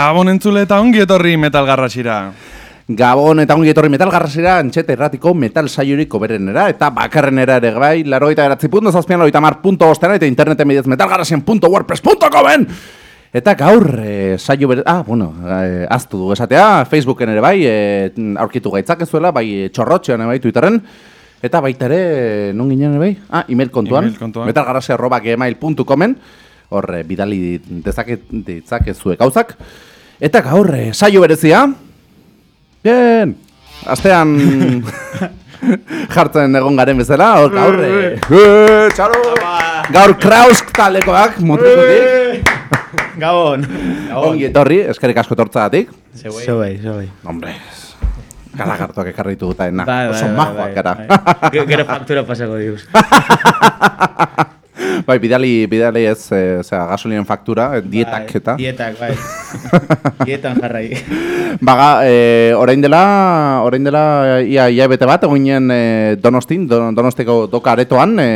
Gabon entzule eta ongi etorri metal garrasira. Gabon eta ongi etorri metal garrasira antxete erratiko metal saiuriko berenera eta bakarrenera ere bai, laro eta eratzi punto zazpian, loita mar punto bostena eta interneten bidez metalgarrasien.wordpress.comen Eta gaur, e, saio bere... Ah, bueno, e, aztu du esatea, Facebooken ere bai, e, aurkitu gaitzak ezuela, bai txorrotxean bai, Twitterren. Eta baita ere, non ginen bai? Ah, email kontuan, Email kontuan. metalgarrasia.gmail.comen Hor, e, bidali dezaket, ditzakezue gauzak. Eta gaur, e, saio berezia. Bien! Astean jartzen egon garen bezala, hor gaur, e, e, txalo! Gaur Krausk talekoak, motrikotik. Gabon. Ongi etorri, eskerrik asko etortzagatik. Zeuei, zeuei. Hombre, galagartuak ekarri ditugu eta ena. Bai, bai, Oso bai, majoak bai, gara. Ge- Gero faktura pasako diuz. Bai, bidali, bidali ez, e, zera, gasolinen faktura, eh, dietak Bai, eta. Dietak, bai. Dietan jarrai. Baga, e, orain dela, orain dela, ia, ia bete bat, egoinen e, Donostin, Don- Donostiko doka aretoan, e,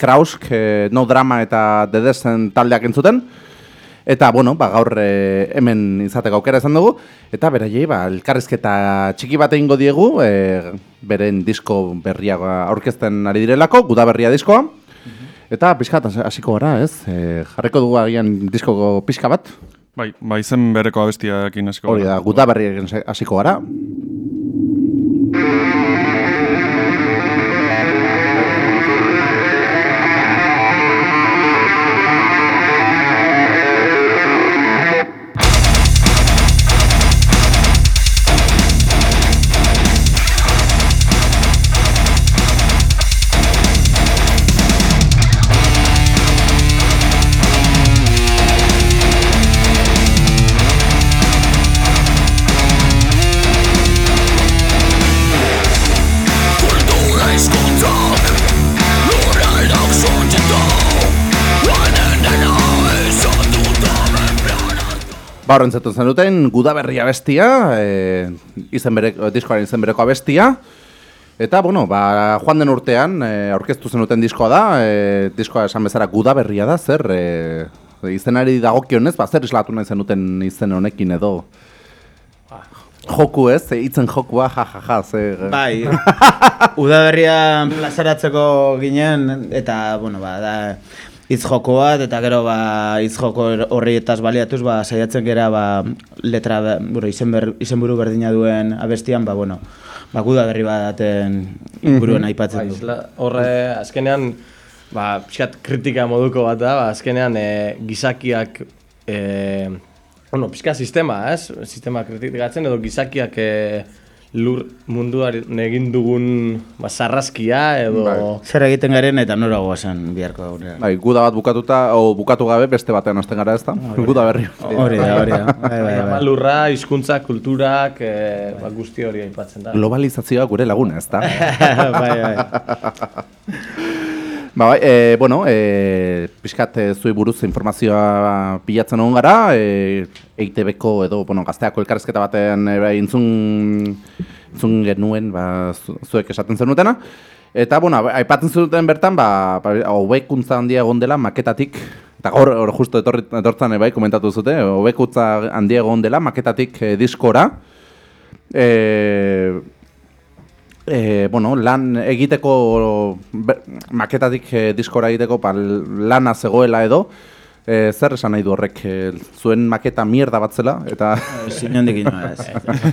Krausk, e, No Drama eta Dedezen taldeak entzuten. Eta, bueno, ba, gaur e, hemen izateko aukera izan dugu. Eta beraiei, ba, elkarrizketa txiki bat egingo diegu, e, beren disko berria aurkezten ari direlako, guda berria diskoa. Eta pixkat hasiko gara, ez? E, jarriko dugu agian diskoko pixka bat. Bai, bai zen bereko abestiakin hasiko. Hori da, guda berriekin hasiko gara. Ba, horren zetun zen duten, guda berria bestia, e, izen bereko, diskoaren izen bereko abestia. Eta, bueno, ba, joan den urtean, e, aurkeztu zenuten diskoa da, e, diskoa esan bezala guda berria da, zer, e, izenari dagokionez, ba, zer islatu nahi zenuten izen honekin edo. Joku ez, hitzen jokua, ja, ja, ja, zer... Bai. Udaberrian plazaratzeko ginen, eta, bueno, ba, da, hitz joko bat, eta gero, ba, hitz joko horrietaz baliatuz, ba, saiatzen gera, ba, letra, buru, izen ber, izenburu berdina duen abestian, ba, bueno, ba, guda berri baten inguruan aipatzen du. Isla, horre, azkenean, ba, pixkat kritika moduko bat da, ba, azkenean e, gizakiak, e, bueno, pixka sistema, ez? Sistema kritikatzen edo gizakiak e, lur munduari egin dugun ba, sarraskia edo... Bai. Zer egiten garen eta nora goazen biharko aurrean. Bai, guda bat bukatuta, o bukatu gabe, beste batean hasten gara ez da? Guda berri. Hori da, hori da. Bai, bai, bai. lurra, hizkuntza, kulturak, e, ba, guzti hori aipatzen da. Globalizazioa gure laguna, ez da? bai, bai. Ba, bai, e, bueno, e, pixkat e, zui buruz informazioa pilatzen egon gara, e, EITB-ko edo, bueno, gazteako elkarrezketa batean e, bai, entzun, entzun genuen, ba, zu- zuek esaten zenutena. Eta, bueno, aipatzen zenuten bertan, ba, ba, hobekuntza handia egon dela maketatik, eta gaur, hor justo etorri, etortzen bai, komentatu zute, hobekuntza handia egon dela maketatik e, diskora. E, E, bueno, lan egiteko be- maketatik e, diskora egiteko pa, lana zegoela edo e, zer esan nahi du horrek e, zuen maketa mierda bat zela eta Zinondik inoa ez.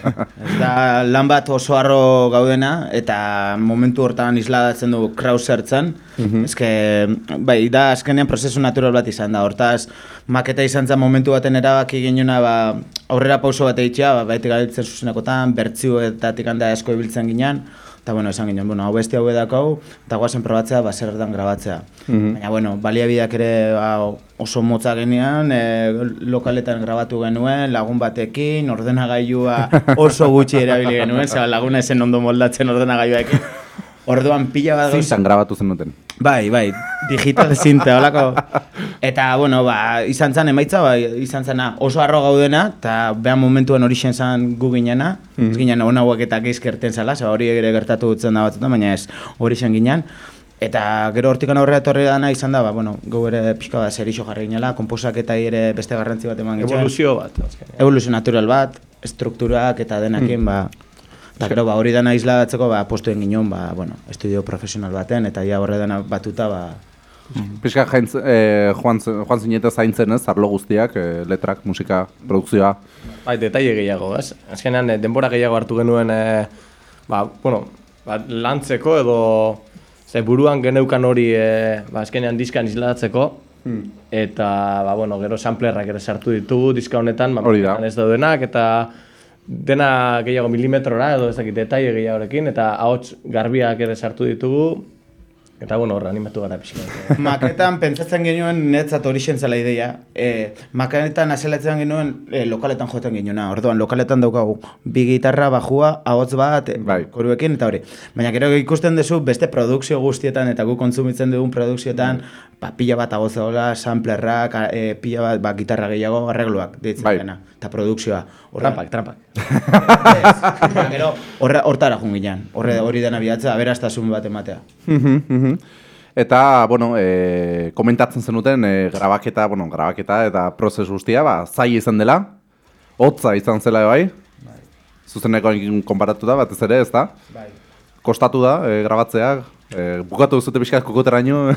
Da lan bat oso harro gaudena eta momentu hortan isladatzen du kraus zertzen. Ezke, bai, da azkenean prozesu natural bat izan da. Hortaz, maketa izan zen momentu baten erabaki ginuna ba, aurrera pauso bat egitea, ba, baitik gabiltzen zuzenakotan, bertzioetatik handa asko ibiltzen ginen. Eta, bueno, esan ginen, bueno, hau beste hau edakau, eta guazen probatzea, ba, zer erdan grabatzea. Baina, bueno, baliabideak ere ba, oso motza genean, e, lokaletan grabatu genuen, lagun batekin, ordenagailua oso gutxi erabili genuen, zeba laguna esen ondo moldatzen ordenagailuarekin. Orduan pila bat gauza- zintan grabatu zenuten. Bai, bai, digital zinte, holako. Eta, bueno, ba, izan zen, emaitza, ba, izan zena oso harro gaudena, eta behan momentuan hori zen gu ginena, ez ginen hon hauek eta geizkerten zela, zeba hori ere gertatu dutzen da batzutan, baina ez hori zen ginen. Eta gero hortikan aurrera etorri dana izan da, ba, bueno, gau ere pixka bat zerixo jarri ginela, komposak eta ere beste garrantzi bat eman. Evoluzio bat. Evoluzio natural bat, estrukturak eta denakin, ba, eta gero, ba, hori dana isladatzeko, ba, postuen ginen, ba, bueno, estudio profesional baten, eta ja horre dana batuta, ba, Pixka jaintz, eh, joan, z- joan zinete zaintzen ez, arlo guztiak, eh, letrak, musika, produkzioa. Bai, detaile gehiago, ez? Azkenean, eh, denbora gehiago hartu genuen, eh, ba, bueno, ba, lantzeko edo ze buruan geneukan hori, eh, ba, azkenean diskan isladatzeko, eta, ba, bueno, gero samplerrak ere sartu ditugu diska honetan, ba, Hori da. ez daudenak, eta dena gehiago milimetrora edo ez dakit detaile gehiagorekin, eta ahots garbiak ere sartu ditugu, eta, bueno, hor animatu gara pixka. Maketan pentsatzen genuen netzat hori zela ideia. E, maketan azelatzen genuen e, lokaletan joten genuena. Orduan, lokaletan daukagu bi gitarra, bajua, ahots bat, e, Bai. koruekin eta hori. Baina gero ikusten duzu beste produkzio guztietan eta gu kontsumitzen dugun produkzioetan, ba, pila bat ahots dagoela, samplerrak, e, pila bat ba, gitarra gehiago, arregloak deitzen Bai. dena. Eta produkzioa. Trampak, trampak. Gero, horre, hortara jun ginen. Horre, hori dena bihatza, aberastasun bat ematea. Eta, bueno, e, komentatzen zenuten, e, grabaketa, bueno, grabaketa eta prozes guztia, ba, zai izan dela, hotza izan zela bai, zuzeneko konparatuta batez ere, ez da? Bai. Kostatu da, e, grabatzea, e, bukatu zute pixkat kokoteraino,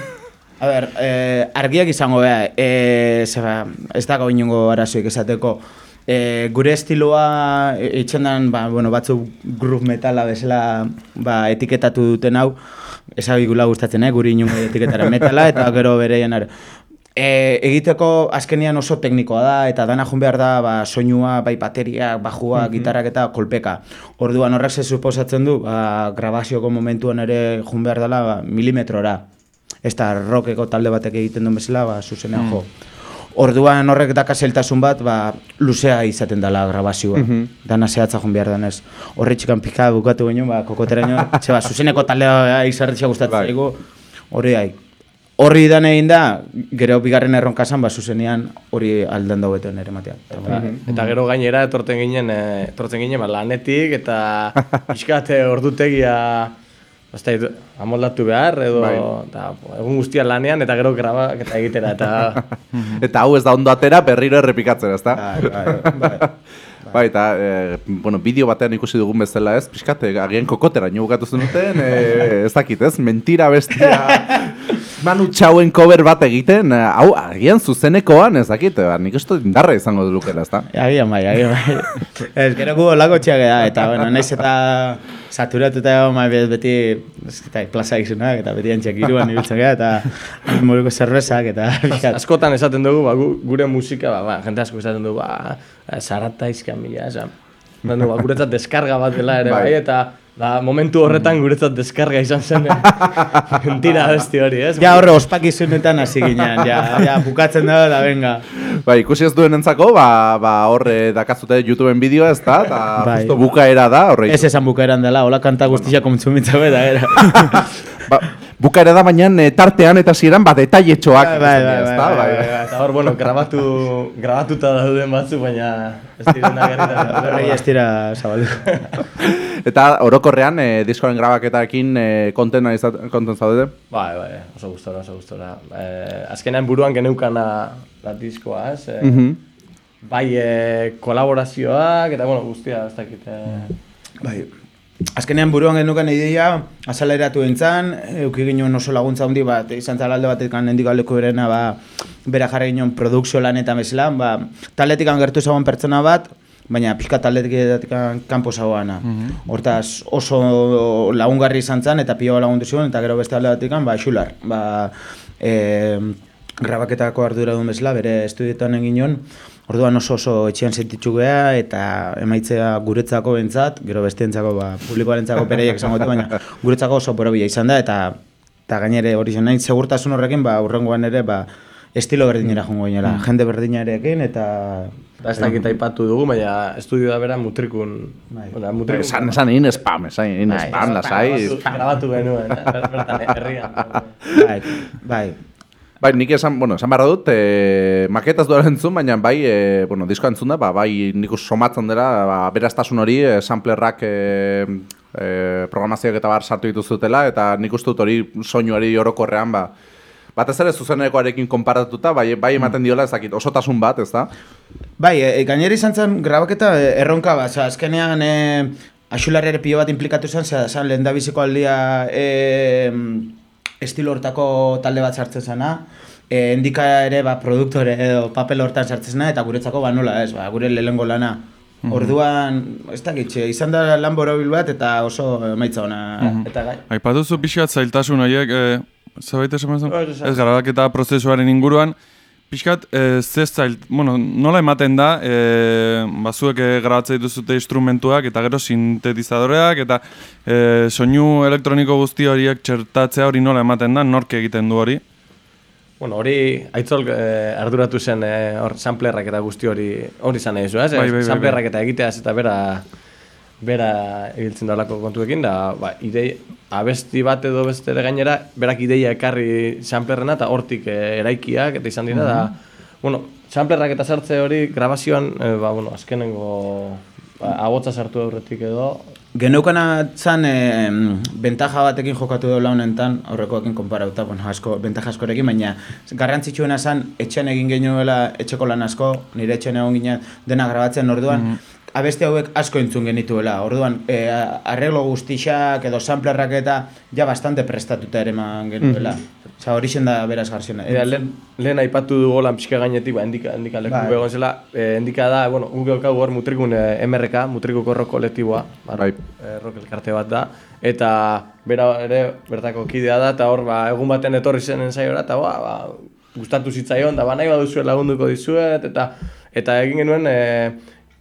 A ber, eh, argiak izango beha, eh, zeba, ez dago inongo arazoik esateko. Eh, gure estiloa e, itxendan, ba, bueno, batzu groove metala bezala ba, etiketatu duten hau, ezagikula gustatzen, eh, guri inongo etiketara metala, eta gero bereien are. E, egiteko azkenian oso teknikoa da, eta dana jun behar da ba, soinua, bai bateriak, bajua, gitarrak eta kolpeka. Orduan horrek ze suposatzen du, ba, grabazioko momentuan ere jun behar dela ba, milimetrora. Ez da rockeko talde batek egiten duen bezala, ba, zuzenean jo. Orduan horrek daka zeltasun bat, ba, luzea izaten dela grabazioa. Dana zehatza joan behar denez. Horre txikan pika bukatu genuen, ba, kokoteraino, txe, ba, zuzeneko taldea izarretxea gustatzen Bai. zaigu, hori ai. Horri dan egin da, gero bigarren erronkasan, ba, zuzenean hori aldan daueten ere matea. Eta, eta gero gainera etorten ginen, eh, etortzen ginen ba, lanetik eta pixkat eh, ordutegia da, amoldatu behar edo Bai. eta, egun guztia lanean eta gero grabak eta egitera eta eta hau ez da ondo atera berriro errepikatzen, ez da? Bai, bai, bai. Bai, eta, e, bueno, bideo batean ikusi dugun bezala ez, pixkat, e, agian kokotera nio bukatu zenuten, e, ez dakit ez, mentira bestia, Manu Txauen cover bat egiten, e, hau, agian zuzenekoan, ez dakit, e, nik uste dut indarra izango dukela, ez da? Agian bai, agian bai. Ez, gero gu olako txiak da, eta, bueno, naiz eta saturatuta egon bai be- beti, ez, eta plaza izunak, eta beti antxak iruan ibiltzen gara, eta moruko zerbezak, eta pixkat. askotan esaten dugu ba, gu- gure musika, ba, ba, jente asko esaten dugu, ba, zarata izkan mila, esan. Dugu, ba, guretzat deskarga bat dela ere, Bai. bai, eta ba, momentu horretan guretzat deskarga izan zen. Mentira besti hori, ez? Ja horre ospakizunetan hasi ginen, ja, ja bukatzen da, da venga. Bai, ikusi ez duen entzako, ba, ba horre dakazute YouTubeen bideoa ez da, eta Bai. justo bukaera da, horre. Ez esan bukaeran dela, hola kanta guztia kontsumitza beda, era. Ba, bukaera da, baina e, tartean eta ziren, ba, detailetxoak. Bai, bai, dira, bai, bai, bai. Eta hor, bueno, grabatu, grabatuta dauden batzu, baina ez direna gerritan. Horrei ez dira zabaldu. Eta orokorrean, e, diskoaren grabaketarekin e, konten, izat- konten zaudete? Bai, bai, oso gustora, oso gustora. Eh, azkenean buruan geneukana la diskoa, ez? Eh, Mhm. Bai, eh, kolaborazioak, eta bueno, guztia, ez dakit. Eh, Bai. Azkenean buruan genukan ideia, azaleratu entzan, euki ginen oso laguntza handi bat, izan zala alde batetik hendik aldeko berena, ba, bera jarri ginen produkzio lanetan bezala, ba, taldetik gertu zagoen pertsona bat, baina pixka taldetik kanpo zagoana. Hortaz oso lagungarri izan zen, eta pilo lagundu zuen, eta gero beste alde batetik, ba, xular. Ba, e, grabaketako ardura duen bezala, bere estudietan egin nion, Orduan oso oso etxean sentitzu geha eta emaitzea guretzako bentzat, gero besteentzako ba, publikoarentzako pereiek esango dut, baina guretzako oso borobila izan da eta eta gainere hori zen nahi, segurtasun horrekin ba, urrengoan ere ba, estilo berdinera jongo ginela, jende berdinarekin eta ez dakit aipatu dugu, baina estudioa bera mutrikun. Bai. Bueno, mutrikun. Esan, esan egin spam, esan egin Bai, spam, lasai. Grabatu, grabatu genuen, eh, bertan, herrian. bai, bai. Bai, nik esan, bueno, esan barra dut, e, maketaz duela entzun, baina bai, e, bueno, diskoa entzun da, ba, bai, nik somatzen dela, ba, beraztasun hori, e, samplerrak e, e, programazioak eta bar sartu dituzutela, eta nik uste dut hori soinuari orokorrean, ba, batez ere zuzenekoarekin konparatuta, bai, bai ematen diola ezakit, osotasun bat, ez da? Bai, e, gainera izan zen grabaketa erronka bat, oza, azkenean e, axularri ere pilo bat implikatu zera, zan lehen biziko aldia e, estilo hortako talde bat sartzen zena, e, endika ere ba, produktore edo papel hortan sartzen zena, eta guretzako ba nola ez, ba, gure lehengo lana. Orduan, ez da gitxe, izan da lan borobil bat eta oso emaitza ona. Eta gai. Aipatuzu pixkat zailtasun horiek, e, esan behar Hori esan. Ez grabaketa prozesuaren inguruan, pixkat, e, ze zail, bueno, nola ematen da, e, bazuek e, grabatzen dituzute instrumentuak, eta gero sintetizadoreak, eta e, soinu elektroniko guzti horiek txertatzea hori nola ematen da, nork egiten du hori? Bueno, hori aitzol eh, arduratu zen eh, hor samplerrak eta guzti hori hori nahi zu, ez? Bai, bai, bai, samplerrak eta egiteaz eta bera bera ibiltzen dalako kontuekin da, ba, idei, abesti bat edo beste ere gainera, berak ideia ekarri samplerrena eta hortik eh, eraikiak eta izan dira, da, bueno, samplerrak eta sartze hori grabazioan, eh, ba, bueno, azkenengo ba, abotza sartu aurretik edo, Geneukana zan e, bentaja batekin jokatu dola honentan, aurrekoekin konparauta, bueno, asko, bentaja askorekin, baina garrantzitsuena zan etxean egin genuela etxeko lan asko, nire etxean egon ginen dena grabatzen orduan, abeste hauek asko entzun genituela. Orduan, e, arreglo guztixak edo samplerrak eta ja bastante prestatuta ere eman genuela. Osa, hori da beraz garziona. Eta lehen, lehen aipatu du golan pixka gainetik, ba, endika, endika leku begon zela, e, endika da, bueno, guk daukagu hor mutrikun e, MRK, mutrikuko rock kolektiboa, ba, Bai. e, rock elkarte bat da, eta bera ere bertako kidea da, eta hor, ba, egun baten etorri zen ensaiora, eta ba, ba, gustatu zitzaion, da ba, nahi baduzuet lagunduko dizuet, eta eta egin genuen e,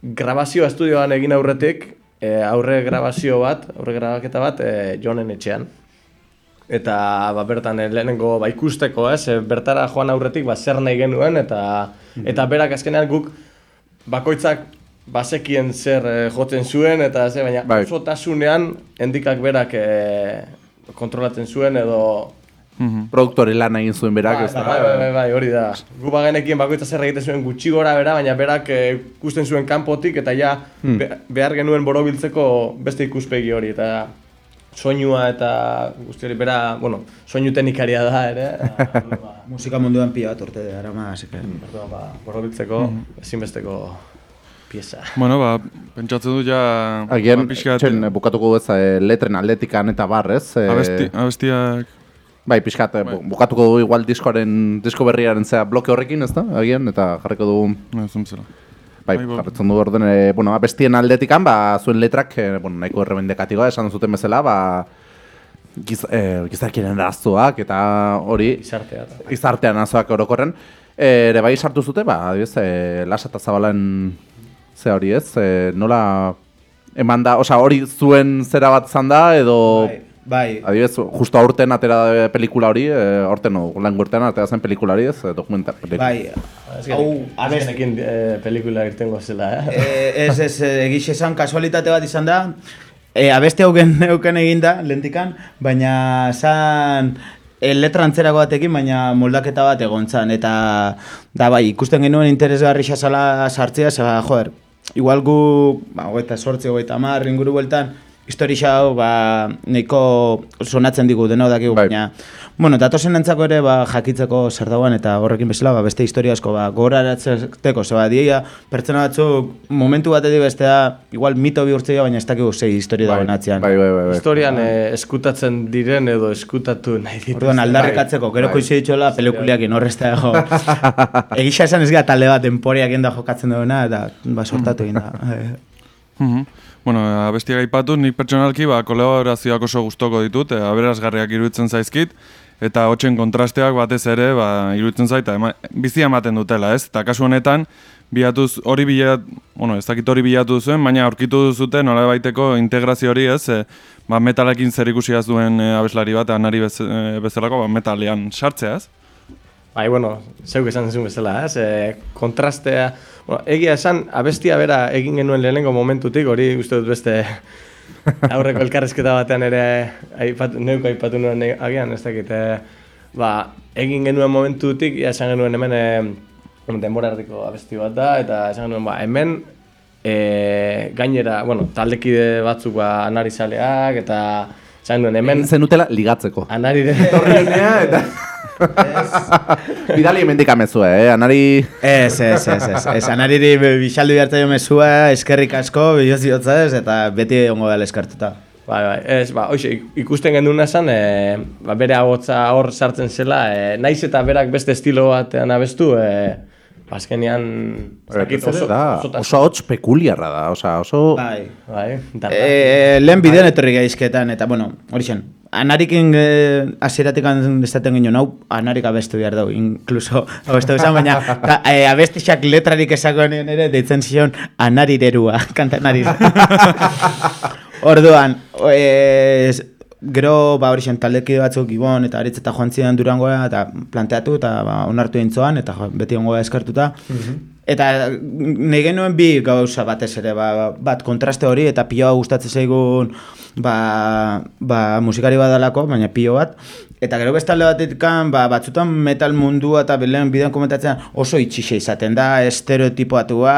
grabazioa estudioan egin aurretik, e, aurre grabazio bat, aurre grabaketa bat, e, Jonen etxean. Eta ba, bertan eh, lehenengo ba, ikusteko, ez, eh, bertara joan aurretik ba, zer nahi genuen, eta eta berak azkenean guk bakoitzak basekien zer eh, jotzen zuen, eta ze, baina Bai. osotasunean endikak berak eh, kontrolatzen zuen, edo... Mhm. Produktore lan egin zuen berak, Bai, ez da? bai, bai, bai, bai, hori da. Gu bagenekien bakoitza zer egiten zuen gutxi gora bera, baina berak eh, ikusten zuen kanpotik eta ja be- behar genuen borobiltzeko beste ikuspegi hori eta soinua eta guzti hori bera, bueno, soinu teknikaria da ere. ba, Musika munduan pila bat urte dara ma, que... orduan, ba, borobiltzeko ezinbesteko pieza. Bueno, ba, pentsatzen du ja... Agian, ba, pixkat, txen, bukatuko ez, e, letren atletikan eta bar, ez? E, abesti, abestiak... Bai, pixkat, e, bu- bukatuko du igual diskoaren, disko berriaren zea bloke horrekin, ez da? Agian, eta jarriko du, No, ez zela. bai, Bai, bo- jarretzen du orden, e, bueno, abestien aldetikan, ba, zuen letrak, e, bueno, nahiko errebendekatigoa esan zuten bezala, ba, giz, e, gizarkiaren arazoak, eta hori, Izartea. eta- izartean arazoak orokorren, e, ere bai sartu zute, ba, adibidez, e, lasa eta zabalen ze hori ez, e, nola eman da, osea, hori zuen zera bat zan da, edo... Bai, bai. Adibidez, justo aurten atera pelikula hori, e, aurten no, lan urtean atera zen pelikula hori, ez, e, dokumental pelikula. Bai, Hau, Azkenekin eh, pelikula irtengo zela, eh? Eh, ez, ez, eh, egixe esan kasualitate bat izan da, e, abeste hauken euken eginda, lentikan, baina zan e, letra antzerako batekin, baina moldaketa bat egon zan, eta da bai, ikusten genuen interesgarri xasala sartzea, zeba, joder, igual gu, ba, hogeita sortzi, hogeita mar, inguru bueltan, histori hau, ba, nahiko sonatzen digu, deno dakigu, Bai. baina, bueno, datozen entzako ere, ba, jakitzeko zer dagoen, eta horrekin bezala, ba, beste historia asko, ba, gogoratzeko, zeba, dieia, pertsona batzuk, momentu batetik bestea, igual mito bihurtzea, baina ez dakigu zei historia dagoen atzean. Bai, bai, bai, bai. Historian eh, eskutatzen diren edo eskutatu nahi dituzten. Orduan aldarrikatzeko, gero koizu ditxola pelikuliakin horrezta dago. Egisa esan ez gara talde bat enporiak da jokatzen duena, eta ba, sortatu egin da. Mhm. Bueno, abestiak aipatu, nik pertsonalki ba, kolaborazioak oso gustoko ditut, e, aberasgarriak iruditzen zaizkit, eta hotxen kontrasteak batez ere ba, iruditzen zaita, ema, bizia ematen dutela, ez? Eta kasu honetan, bilatuz, hori bilat, bueno, ez dakit hori bilatu zuen, baina aurkitu zuten nola baiteko integrazio hori, ez? E, ba, metalekin zer ikusia duen e, abeslari bat, anari bez, e, bezalako, ba, metalean sartzea, ez? Bai, bueno, zeuk esan zizun bezala, ez? E, kontrastea, bueno, egia esan, abestia bera egin genuen lehenengo momentutik, hori uste dut beste aurreko elkarrezketa batean ere aipatu, neuk aipatu nuen agian, ez dakit, e, ba, egin genuen momentutik, ja esan genuen hemen e, denbora erdiko abesti bat da, eta esan genuen, ba, hemen e, gainera, bueno, taldekide batzuk ba, anarizaleak, eta zain duen hemen Zenutela ligatzeko. anarire... eta... Bidali hemendik amezua, eh? Anari... Ez, ez, ez, ez, ez, anariri bixaldu bihartzaio mezua, eskerrik asko, bioz diotza ez, eta beti ongo dela eskartuta. Bai, bai, ez, ba, hoxe, ikusten genduna esan, e, ba, bere agotza hor sartzen zela, e, naiz eta berak beste estilo batean abestu, e, azkenean, ez dakit, oso, da, oso, oso hots pekuliarra da, osa, oso... Bai. bai, eta, E, lehen bidean etorri gaizketan, eta bueno, hori zen, anarikin e, hasieratik estaten ginen hau, anarik abestu behar dugu, inkluso abestu esan, baina ka, e, abestixak letrarik esakoen ere, deitzen zion anarirerua, kanta anari. Orduan, e, gero, ba, hori taldekide batzuk gibon, eta aritz eta joan zidan durangoa, eta planteatu, eta ba, onartu egin eta beti ongoa eskartuta. Eta nahi genuen bi gauza batez ere, ba, bat kontraste hori eta pilo gustatzen zaigun ba, ba, musikari badalako, baina pilo bat. Eta gero beste alde batetik, ba, batzutan metal mundua eta belen bidean komentatzen oso itxixe izaten da, estereotipoatua,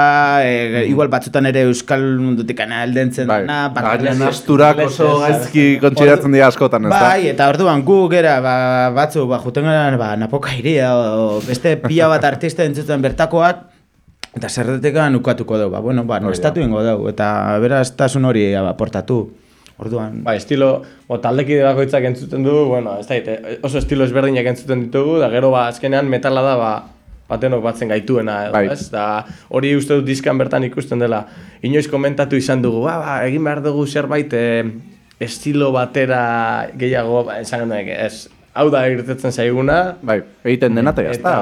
e, igual batzutan ere euskal mundutik aldentzen Bai, dena, bakalez- asturak oso gaizki kontsideratzen dira askotan, ez da? Bai, eta orduan gu gera ba, batzu ba, juten gara ba, napoka iria o beste pila bat artista entzuten bertakoak eta zerretekan ukatuko dugu, ba, bueno, ba, estatu ingo dugu, eta beraztasun hori ba, aportatu. Orduan, Bai, estilo, o, taldekide bakoitzak entzuten du, bueno, ez da, oso estilo ezberdinak entzuten ditugu, da gero ba, azkenean metala da, ba, batenok batzen gaituena, edo, Bai. ez? Da, hori uste dut diskan bertan ikusten dela. Inoiz komentatu izan dugu, ba, ba, egin behar dugu zerbait e, estilo batera gehiago, ba, esan genuen, ez, hau da irtetzen zaiguna, Bai, egiten dena eta jazta,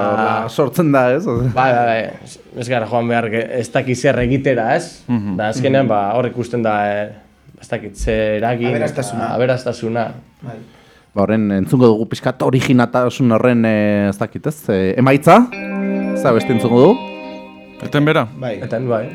sortzen da, ez? Bai, bai, bai, ez- gara joan behar, ez dakit zer egitera, ez? Da, azkenean, ba, hor ikusten da, e, ez dakit zer eragin, Aberastasuna. aberastasuna. Ba, horren entzungo dugu pixkat originatasun horren eh, ez dakit ez, eh, emaitza, ez da beste entzungo dugu. Eten bera? bai. Eta, bai.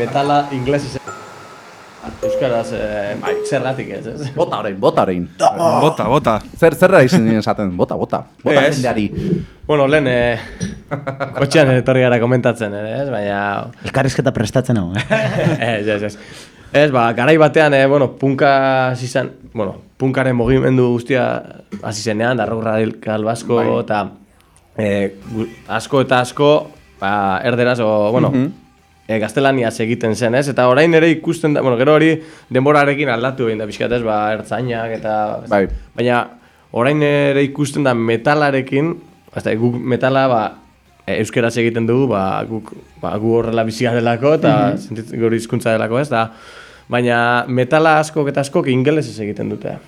Metala inglesez Euskaraz, eh, bai, zergatik ez, ez? Bota orain, bota orain. Bota, bota. Zer, zer da izan esaten? Bota, bota. Bota Ez. jendeari. Bueno, lehen, eh, kotxean etorri gara komentatzen, ere, ez? Baina, Elkarrizketa prestatzen hau, eh? ez, ez, ez. Ez, ba, garai batean, eh, bueno, punka zen, bueno, punkaren mugimendu guztia hasi zenean, darrok radikal basko, eta eh, asko eta asko, ba, erderaz, o, bueno, e, gaztelaniaz egiten zen, ez? Eta orain ere ikusten da, bueno, gero hori denborarekin aldatu egin da pixkat, ez? Ba, ertzainak eta... Bai. Baina orain ere ikusten da metalarekin, hasta guk metala, ba, e, euskeraz egiten dugu, ba, guk, ba, gu horrela bizia delako, eta mm -hmm. gure hizkuntza delako, ez? Da, baina metala askok eta askok ingelesez egiten dute.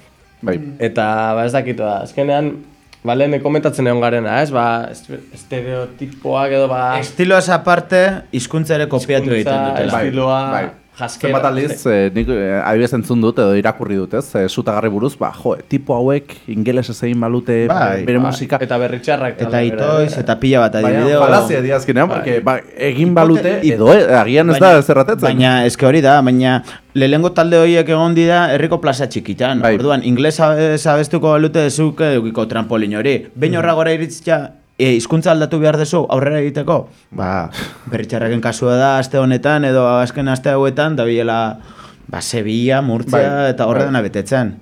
Bai. Eta, ba, ez dakit, ba, azkenean, ba, lehen komentatzen egon garena, ez? Ba, est- estereotipoak edo, ba... Estiloaz aparte, hizkuntza ere kopiatu egiten dutela. Estiloa, bai. Jaskera. Zenbat aldiz, eh, nik eh, adibidez entzun dut edo irakurri dut, ez? Eh, Zutagarri buruz, ba, jo, tipo hauek ingelesez egin balute Bai, bere Ba, musika. Eta berritxarrak. Eta itoiz, eta pila bat Baina, adibideo. falazia diazkenean, porque ba, egin balute, edo agian ez da zerratetzen. Baina, eske hori da, baina lehengo talde horiek egon dira herriko plaza txikitan. Bai. Orduan, inglesa abestuko balute zuk edukiko trampolin hori. Behin horra gora iritzia, e, hizkuntza aldatu behar dezu aurrera egiteko? Ba, berritxarraken kasua da aste honetan edo azken aste hauetan, da bilela, ba, Sevilla, Murtzia Bai, eta horre bai. dena betetzen.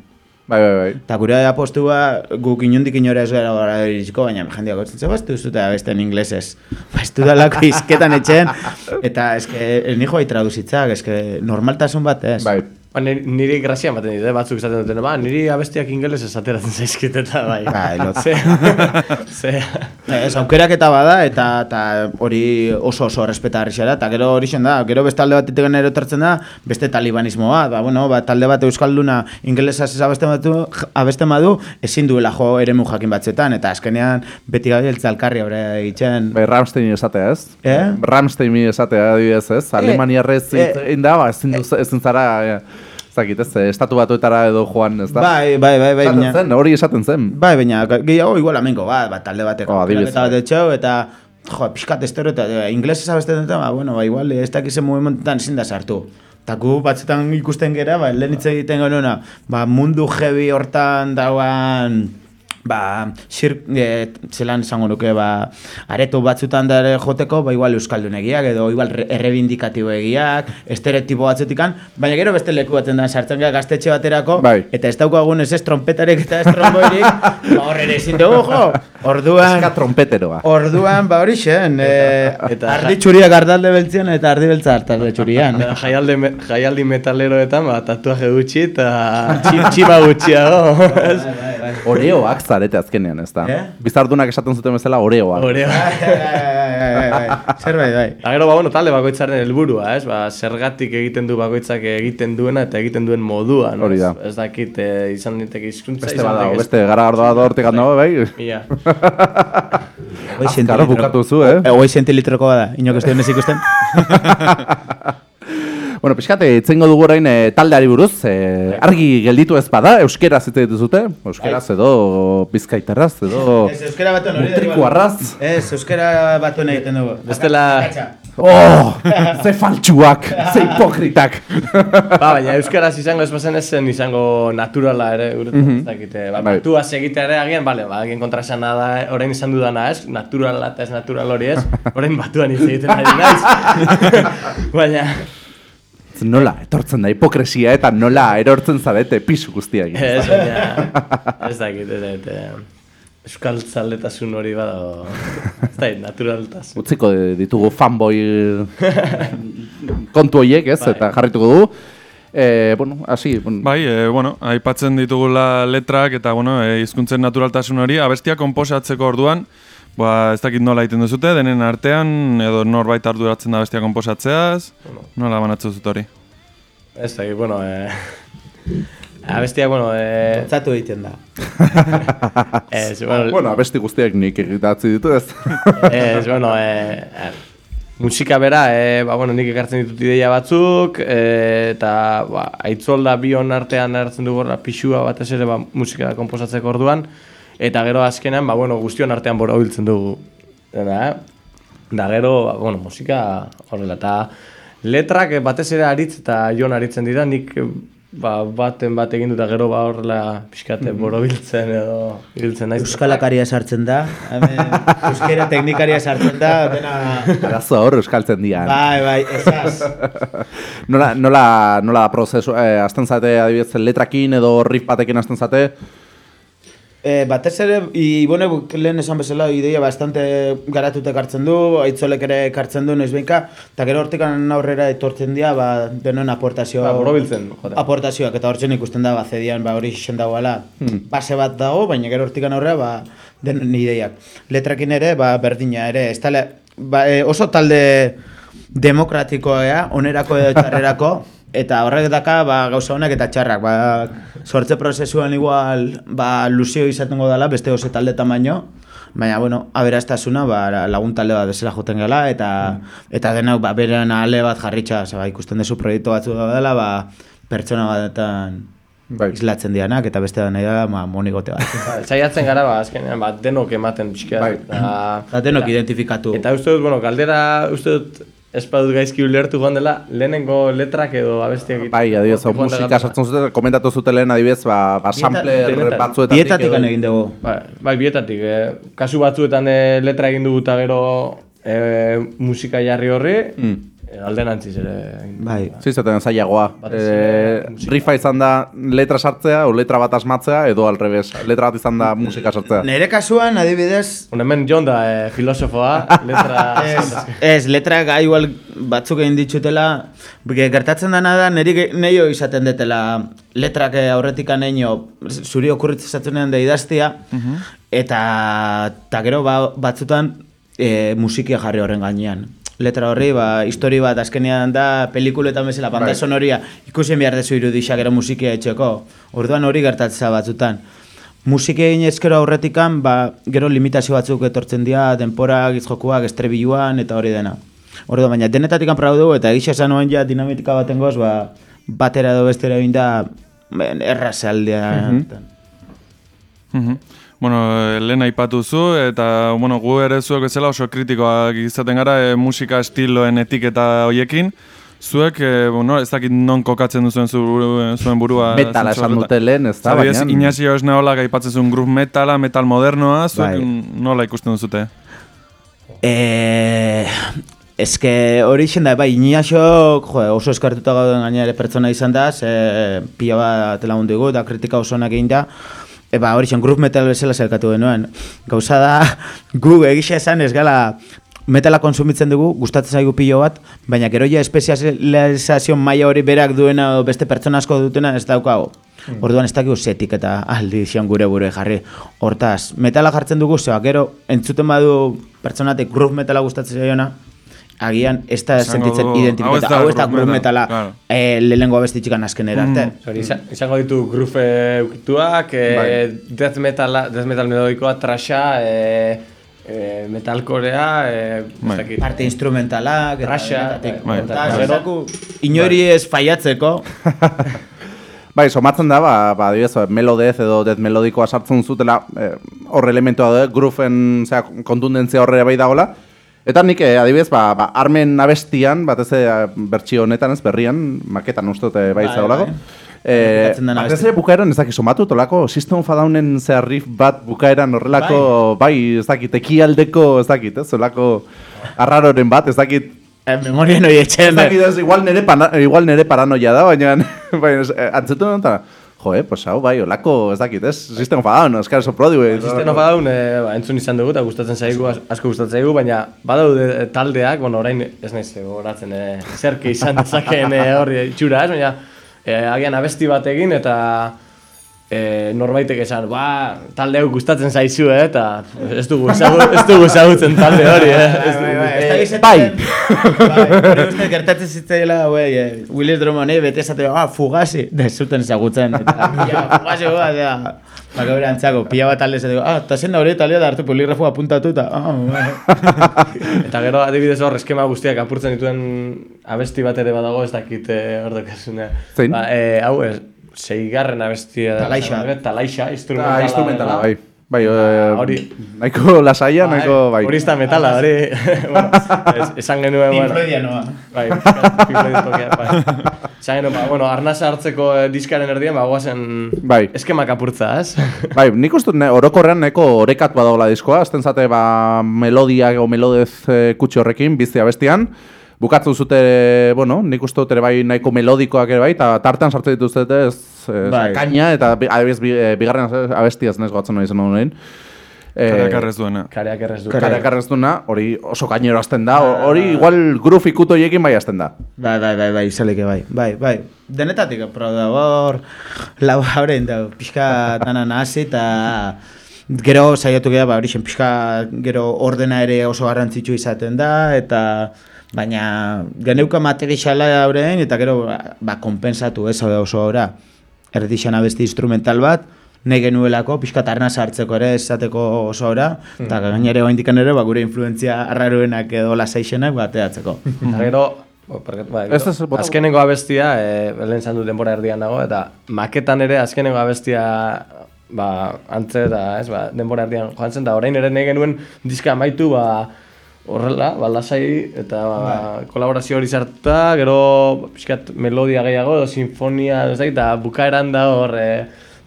Bai, bai, bai. Eta gure apostua guk inundik inora ez gara gara iritsiko, baina jendeak gotzen ze bastu zute abesten inglesez. Bastu dalako izketan etxen, eta eske, nijo bai traduzitzak, eske normaltasun bat ez. Bai. Ba, niri, niri grazia ematen dit, eh? batzuk esaten duten, ba, niri abestiak ingeles esateratzen zaizkit eta bai. Bai, lot. Ze, ze, Ez, aukeraketa bada, eta, eta hori oso oso respetarri da, eta gero hori da, gero beste alde batetik ero etortzen da, beste talibanismo bat, ba, bueno, ba, talde bat euskalduna ingelesaz ez abesten badu, abesten badu, ezin duela jo eremu jakin batzetan, eta azkenean beti gabiltza alkarri aurre egiten. Bai, Ramstein esatea, ez? Eh? Ramstein esatea, adibidez, ez? Alemaniarrez eh. egin da, ba, ezin, du- ezin zara, eh, ez dakit, ez, eh, estatu batuetara edo joan, ez da? Bai, bai, bai, bai, Esaten zen, hori esaten zen. Bai, baina gehiago igual amengo bat, bat talde bateko. Oh, adibidez, Eta bat etxeu, eta jo, pixkat estero, eta e, inglesez abesten dut, ba, bueno, ba, igual, ez dakizen movimentetan ezin da sartu. Eta gu batzetan ikusten gera, ba, lehen hitz egiten genuena, ba, mundu heavy hortan dauan, ba, xir, e, zelan esango nuke, ba, areto batzutan da ere joteko, ba, igual euskaldunegiak, edo igual re- errebindikatiboegiak, estereotipo batzutikan, baina gero beste leku batzen da sartzen gara gaztetxe baterako, Bai. eta ez daukagun ez ez trompetarek eta ez tromboirik, ba, hor ere ezin dugu, jo, orduan, Eska trompeteroa. orduan, ba hori xen, e, Eta- ardi txuriak ardalde beltzian eta ardi beltza artalde txurian. Jaialdi, me- jaialdi metaleroetan, ba, tatuaje gutxi eta txi, txiba gutxiago. Oreoak zarete azkenean, ez da? Eh? Bizardunak esaten zuten bezala oreoak. Hore, Zerbait, bai. Eta gero, ba, bueno, talde bakoitzaren helburua, ez? Ba, zergatik egiten du bakoitzak egiten duena eta egiten duen modua, no? Hori da. Ez, dakit, eh, izan diteke hizkuntza Beste izan badago, beste gara ardoa da hortik handago, bai? Mila. Azkaro bukatu zu, eh? Hogei zentilitroko bada, inok ez duen ez ikusten. Bueno, pixkate, itzengo dugu orain eh, taldeari buruz, eh, argi gelditu ez bada, euskeraz hitz dituzute, euskeraz edo bizkaiterraz, edo Ez, euskera da. mutrikuarraz. Ez, euskera batuen egiten dugu. Bestela, Oh, ze faltsuak, ze hipokritak. ba, baina euskaraz izango ez bazen zen izango naturala ere, guretzat, ez dakit, eh, ba, Bai. batuaz egitea ere agian, bale, ba, agian kontra esan da, orain izan dudana ez, naturala eta ez natural hori ez, orain batuan hitz egiten ari naiz. baina, Nola, etortzen da hipokresia eta nola erortzen zarete pisu guztiak. ez, baina, ez dakit, ez dakit, eh, euskal zaldetasun hori badago, ez dakit, naturaltasun. Utziko ditugu fanboy kontu horiek, ez, Bai. eta jarrituko dugu. Eh, bueno, hasi, bueno, Bai, e, bueno, aipatzen ditugula letrak eta bueno, e, hizkuntzen naturaltasun hori, abestia konposatzeko orduan, ba, ez dakit nola egiten duzute, denen artean, edo norbait arduratzen da abestia konposatzeaz, nola banatzen dut hori. Ez dakit, bueno, eh, abestia, bueno, eh, Zatu egiten da. ez, bueno, bueno, abesti guztiak nik egitatzi ditu, ez? Ez, bueno, e, musika bera, e, ba, bueno, nik ekartzen ditut ideia batzuk, e, eta ba, aitzolda bion artean hartzen dugu horra pixua batez ere ba, musika komposatzeko orduan, eta gero azkenean, ba, bueno, guztion artean bora biltzen dugu Da, da gero, ba, bueno, musika horrela, eta letrak batez ere aritz eta jon aritzen dira, nik ba, baten bat egin dut, gero ba horrela pixkate borobiltzen edo ibiltzen naiz. Euskalakaria sartzen da, hemen euskera teknikaria sartzen da, dena... Arazo hor euskaltzen dira. Bai, bai, esaz. Nola, nola, nola prozesu, eh, azten zate adibidez letrakin edo riff batekin azten zate, E, batez ere, Ibone lehen esan bezala ideia bastante garatutek hartzen du, aitzolek ere ekartzen du noiz behinka, eta gero hortikan aurrera etortzen dira, ba, denon aportazio... Ba, borobiltzen. Aportazioak, eta hortzen ikusten da, ba, zedian, ba, hori xen dagoela, base bat dago, baina gero hortikan aurrera, ba, denon ideiak. Letrakin ere, ba, berdina ere, ez tale, ba, e, oso talde demokratikoa, onerako edo txarrerako, eta horrek daka ba, gauza honak eta txarrak. Ba, sortze prozesuan igual ba, luzio izatengo dela, beste oso talde tamaino, baina, bueno, aberastasuna ba, lagun talde bat bezala joten gela, eta, eta denak ba, beren ale bat jarritxa, ba, ikusten dezu proiektu batzu da dela, ba, pertsona batetan Bai. islatzen dianak, eta beste da nahi da, ba, monigote bat. Ba, Saiatzen gara, ba, azkenean, ba, denok ematen pixka. Bai. Eta, Eta denok identifikatu. eta uste dut, bueno, galdera, uste dut, espadut gaizki ulertu joan dela, lehenengo letrak edo abestiak egiten. bai, adibidez, hau musika sartzen zuten, komentatu zutelen adibidez, ba, ba sampler batzuetatik. Dietatik edo- egin dugu. Bai, bai bietatik, eh, kasu batzuetan eh, letra egin dugu eta gero eh, musika jarri horri, Mm. Eh, alderantziz ere. egin dugu. Bai. Zizaten zailagoa. E, rifa izan da letra sartzea, o letra bat asmatzea, edo alrebes. Letra bat izan da musika sartzea. Nere kasuan, adibidez, Bueno, hemen jon da eh, filosofoa, letra... Ez, letrak ah, igual batzuk egin ditutela, porque gertatzen dena da, niri ge- neio izaten detela letrak aurretik aneino zuri okurritzatzen da idaztia, eta, eta gero ba, batzutan e, musikia jarri horren gainean. Letra horri, ba, histori bat azkenean da pelikuletan bezala, banda Bai. sonoria, ikusi behar dezu irudisa gero musikia etxeko. Orduan hori gertatzea batzutan. Musike egin ezkero aurretikan, ba, gero limitazio batzuk etortzen dira, denporak, izjokuak, estrebiluan, eta hori dena. Orduan, baina denetatik prau dugu, eta egisa esan nuen ja dinamitika baten goz, ba, batera edo bestera egin da, erraz aldea. Mhm. Bueno, eh, lehen aipatu zu, eta bueno, gu ere zuek bezala oso kritikoak izaten gara e, musika estiloen etiketa hoiekin. Zuek, e, bueno, ez dakit non kokatzen duzuen zu, zuen burua. Metala esan dute lehen, ez da, baina... Iñazio Esneola aipatzen zuen groove metala, metal modernoa, zuek Bai. nola ikusten duzute? E, eske hori izan da, bai, jo, oso eskartuta gauden gaina ere pertsona izan da, ze pila bat lagun dugu, eta kritika oso onak egin da, E, ba, hori izan, groove metal bezala zelkatu genuen. Gauza da, gu egisa esan ez gala metala konsumitzen dugu, gustatzen zaigu pilo bat, baina gero ja espezializazio maila hori berak duena edo beste pertsona asko dutena ez daukago. Orduan ez dakigu zetik eta aldi zion gure gure jarri. Hortaz, metala jartzen dugu, zeba, gero entzuten badu pertsonatek groove metala gustatzen zaiona, agian ez da sentitzen identifikatu, hau ez da groove groove metala, claro. eh, lehenengo abestitxikan azkenera arte. Hori, izan- izango ditu grufe ukituak, e, Bai. death, metala, death metal melodikoa, trasha, e, e, metalkorea, e, Bai. Parte instrumentalak, eta Rasha, denetatik. bai. Bai. inori ez faiatzeko, Bai, somatzen da, ba, ba, adibidez, ba, melodez edo death melodikoa sartzen zutela, eh, hor elementua da, grooven, zera, kontundentzia horre bai dagoela. Eta nik, eh, adibidez, ba, ba, armen abestian, batez bertsio honetan ez, berrian, maketan uste dute bai Bai, zegoelako. bai. Eh, batez ere bukaeran ez dakit somatu, tolako System of a Downen zera riff bat bukaeran horrelako, bai, ez dakit, ekialdeko, ez dakit, ez, zolako arraroren bat, ez dakit, eh, memorien hori Ez dakit ez, igual nere, pana, igual nere paranoia da, baina, baina eh, antzetu eta, jo, eh, pues hau, bai, olako, ez dakit, ez, sistema fadaun, ez kara sopro diu, Existen of Down, e, ba, entzun izan dugu eta gustatzen zaigu, as- asko gustatzen zaigu, baina badaude eh, taldeak, bueno, orain ez naiz gogoratzen e, zerke izan dezakeen e, hori itxura, ez, baina e, agian abesti bat egin eta e, norbaitek esan, ba, talde hau gustatzen zaizu, eh, eta ez dugu ez dugu ezagutzen talde hori, eh. Ez Bai, dugu- bai, ez eh, bai. Bai, uste gertatzen zitzaila, güey, eh, Willis Drummond, bete esate, ah, fugasi, da ez zuten ezagutzen, eta, ja, fugasi, ba, ja, ba, gaur antzako, pila bat talde esate, ah, eta zen da hori talde da hartu poligrafo apuntatuta, ah, bai. Eta gero adibidez hor eskema guztiak apurtzen dituen abesti bat ere badago ez dakit eh, hor. Zein? Ba, eh, hau ez, seigarren abestia. da, Talaixa. Talaixa, instrumentala. Ah, instrumentala, bai. Bai, Ba, eh, hori- nahiko lasaia, nahiko, bai. Hori da metala, hori. bueno, es, esan genuen, bueno. Influidianoa. Bai, pixkat, Pink Floyd bai. Esan genuen, ba, bueno, arnasa hartzeko eh, diskaren erdian, ba, guazen Bai. eskemak apurtza, ez? Bai, nik uste ne, orokorrean neko orekatua dagoela diskoa, azten zate ba, melodia o melodez e, kutsi horrekin, bizia bestian. Bukatzen zute, bueno, nik uste dut ere bai nahiko melodikoak ere bai, eta tartan sartzen dituzte ez, ez Bai. kaina, eta bi- adibidez bi, e, bigarren abestiaz nes gotzen nahi zen honen. Kareak arrez duena. Kareak errez du. Kareak arreztuna, hori oso gainero azten da, hori igual groove ikuto hiekin bai azten da. Bai, bai, bai, bai, izaleke bai, bai, bai. Denetatik, pro da, hor, lau hauren, da, pixka dana nahasi, eta gero saiatu geha, ba, hori pixka gero ordena ere oso garrantzitsu izaten da, eta baina geneuka materiala hauren, eta gero, ba, ba kompensatu ez oso ora, erdixan abesti instrumental bat, nahi genuelako, pixka tarna sartzeko ere esateko oso ora, eta gainere oindikan ere, ba, gure influentzia arraroenak edo lasaizenak bateatzeko. Eta gero, bota- azkenengo abestia, e, lehen zan dut denbora erdian dago, eta maketan ere azkenengo abestia ba, antze eta ez, ba, denbora erdian joan zen, da orain ere nahi genuen diska amaitu, ba, horrela, ba, lasai, eta ba, kolaborazio hori sartuta, gero pixkat melodia gehiago, edo sinfonia, ez da, eta bukaeran da hor, e,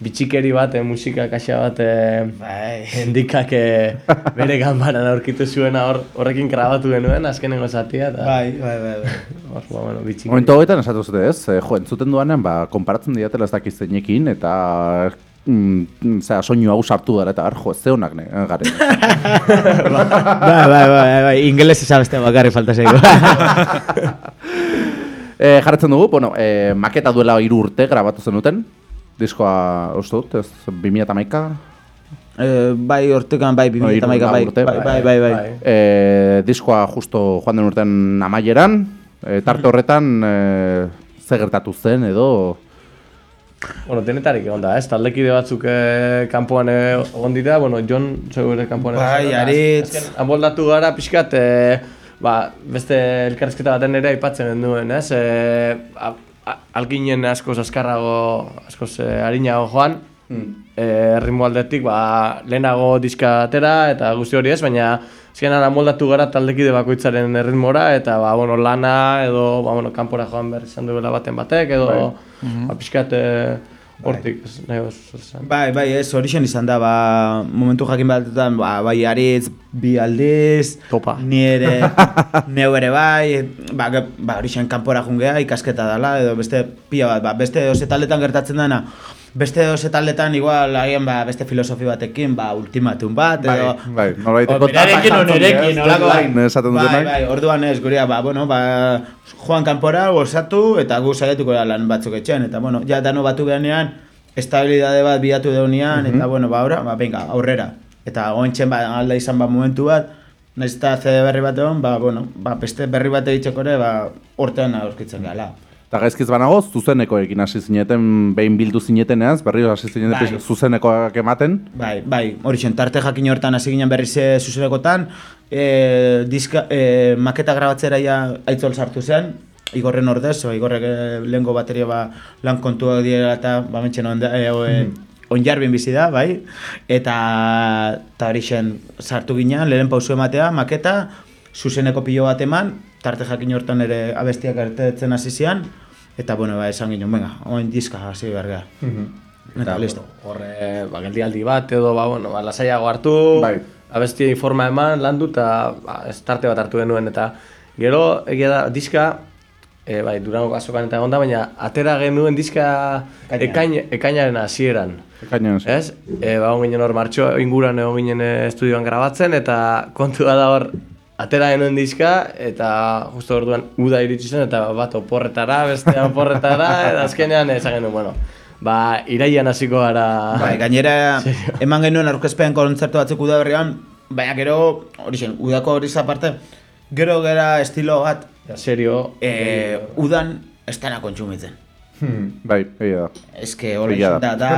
bitxikeri bat, e, musika kaxa bat, e, Bai. Hendikak eh, bere ganbaran aurkitu zuena hor, horrekin grabatu genuen azkenengo zatia eta Bai, bai, bai, bai. hor, ba, bueno, bitxik. Momentu hauetan esatu zute ez, jo, entzuten duanean, ba, konparatzen diatela ez dakiz zeinekin, eta mm, zera, soinu hau sartu dara, eta jo, ez zeunak ne, garen. bai, bai, bai, bai, ingeles esabeste bakarri falta zeiko. e, jarretzen dugu, bueno, e, maketa duela hiru urte grabatu zenuten, diskoa, uste dut, ez, 2008 eh, bai, hortekan, bai, Hiru 2008 bai, bai, urte, bai, bai, bai, bai, bai. e, diskoa justo joan den urten amaieran, e, tarte horretan e, ze gertatu zen edo... Bueno, denetarik egon da, ez? Taldekide batzuk eh, kanpoan eh, egon dira, bueno, John zeure kanpoan Bai, Aritz. azken Anboldatu gara pixkat, eh, ba, beste elkarrizketa baten ere aipatzen genuen, ez? Eh, alginen askoz askarrago, askoz eh, harinago joan, eh, erritmo aldetik, ba, lehenago diska atera eta guzti hori ez, baina azkenan amoldatu gara taldekide bakoitzaren erritmora eta ba, bueno, lana edo ba, bueno, kanpora joan behar izan duela baten batek edo ba, pixkat eh, hortik, oso zer esan. Bai, bai, ez, horixen izan da, ba, momentu jakin batetan, ba, bai, aritz, bi aldiz, Topa. ni ere, neu ere bai, ba, ba horixen kanpora jungea, ikasketa dela, edo beste pila bat, ba, beste ose taldetan gertatzen dena, beste ose taldetan igual, agian, ba, beste filosofi batekin, ba, ultimatum bat, edo... bai, nolabaiteko O, berarekin o tapa jartzen nerekin, dira, ez, nolako esaten bai, dutenak. bai, orduan ez, gurea, ba, bueno, ba, joan kanpora, gozatu, eta gu saiatuko da lan batzuk etxean, eta, bueno, ja, dano batu gehanean, estabilidade bat bilatu deunean, eta, bueno, ba, aurra, ba, venga, aurrera. Eta goentxen, ba, alda izan ba, momentu bat, nahiz eta CD berri bat egon, ba, bueno, ba, beste berri bat egiteko ere, ba, hortean aurkitzen gala. Eta gaizkiz banago, zuzenekoekin hasi zineten, behin bildu zineteneaz, berriro hasi zineten Bai. zuzenekoak ematen. Bai, bai, hori zen, tarte jakin hortan hasi ginen berriz e, zuzenekotan, e, diska, e, maketa grabatzera ja aitzol sartu zen, Igorren ordez, ba, Igorrek e, lehengo bateria ba, lan kontuak dira eta ba, mentxen onda, e, o, e, onjarbin bizi da, bai, eta, eta hori zen, sartu ginen, lehen pausu ematea, maketa, zuzeneko pilo bat eman, tarte jakin hortan ere abestiak artetzen hasi zian, eta bueno, ba, esan ginen, venga, oin diska hasi behar gara. Eta, listo. Horre, ba, geldialdi bat edo, ba, bueno, ba, lasaiago hartu, Bai. abesti forma eman, landu eta ba, ez tarte bat hartu genuen, eta gero, egia da, diska, e, bai, durango azokan eta egonda, baina atera genuen diska ekain, ekainaren hasieran. Ekainean, ez? Ez? E, ba, egon ginen hor martxo inguran egon ginen estudioan grabatzen, eta kontua da hor, atera genuen diska, eta justo orduan uda iritsi zen, eta bat oporretara, bestea oporretara, eta azkenean esan genuen, bueno, ba, iraian hasiko gara... Bai, gainera eman genuen aurkezpen kontzertu batzuk udaberrian, baina gero, hori zen, udako hori aparte, gero gera estilo bat, Ja, serio, e, udan ez dena kontsumitzen. Bai, egia da. Eske, Egia da, da.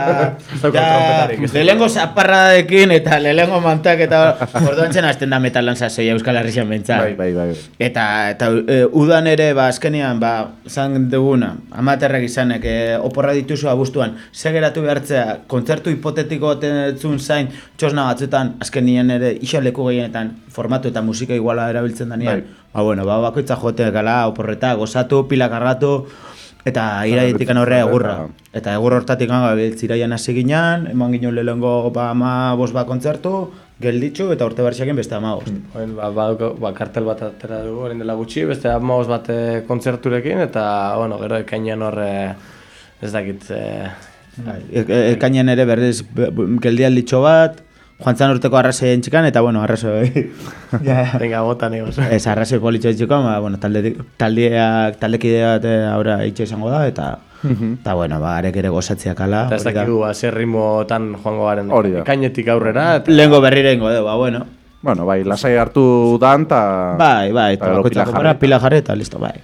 da, da, lehengo zaparradekin eta lehengo mantak eta orduan zen hasten da metalan sasoi Euskal Herrian bentsat. Bai, bai, bai. Eta, eta e, udan ere, ba, azkenean, ba, zan duguna, amaterrak izanek, e, oporra dituzu abuztuan, segeratu behartzea, kontzertu hipotetiko batetzun zain, txosna batzutan, azkenean ere, isaleku gehienetan, formatu eta musika iguala erabiltzen danean, Bai. ba, bueno, ba, bakoitza jote gala, oporreta, gozatu, pilak arratu, eta iraietik horre egurra. Eta egur hortatik ba, beltziraian hasi ginean, eman ginen lehengo ba, ama bost bat kontzertu, gelditxu, eta urte barxiakin beste ama bost. Oin, ba, badauka- ba, kartel bat atera dugu, orain dela gutxi, beste amagoz bat eh, kontzerturekin, eta, bueno, gero ekainean hor, eh, ez dakit, eh, Bai, e- e- Ekainean ere berriz be- be- geldialditxo bat, joan zan urteko arrazoi entxikan, eta bueno, arrazoi... ja, venga, bota nigoz. ez, arrazoi politxo entxikan, ba, bueno, talde, taldeak, taldekide bat eh, aurra itxe izango da, eta... Eta bueno, ba, arek ere gozatziak ala. Eta ez dakigu, ba, zer ritmotan joango garen. Hori da. Ekainetik aurrera, eta... Lehengo berriro ingo ba, bueno. Bueno, bai, lasai hartu dan, eta... Bai, bai, eta pila jarri. pila jarri, eta listo, bai.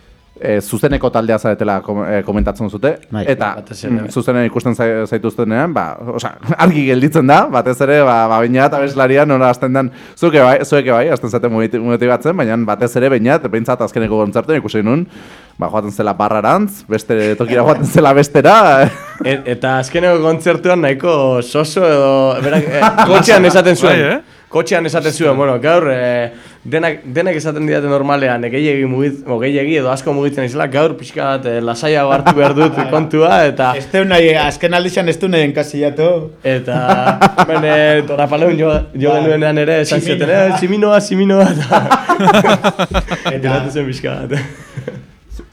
E, zuzeneko taldea zaretela kom, e, komentatzen zute, Bai, eta mm, bai. zuzenen ikusten zai- zaituztenean, ba, osea, argi gelditzen da, batez ere, ba, ba bainat abeslaria nola hasten den, zuke bai, zueke bai, hasten zaten moti- motibatzen, baina batez ere bainat, behintzat azkeneko kontzertuen ikusi nun, ba, joaten zela barrarantz, beste tokira joaten zela bestera, E, eta azkeneko kontzertuan nahiko soso edo berak, eh, kotxean esaten zuen. Bai, eh? Kotxean esaten zuen, bueno, gaur eh, denak, denak esaten didate normalean, eh, gehiegi mugit, o, gehiegi edo asko mugitzen izela, gaur pixka bat eh, lasaiago hartu behar dut kontua, eta Ez du nahi, azken aldixan ez du nahi enkasillatu. eta eh, torapaleun jo, jo genuenean ere esan zioten, eh, siminoa, siminoa, eta zen pixka bat.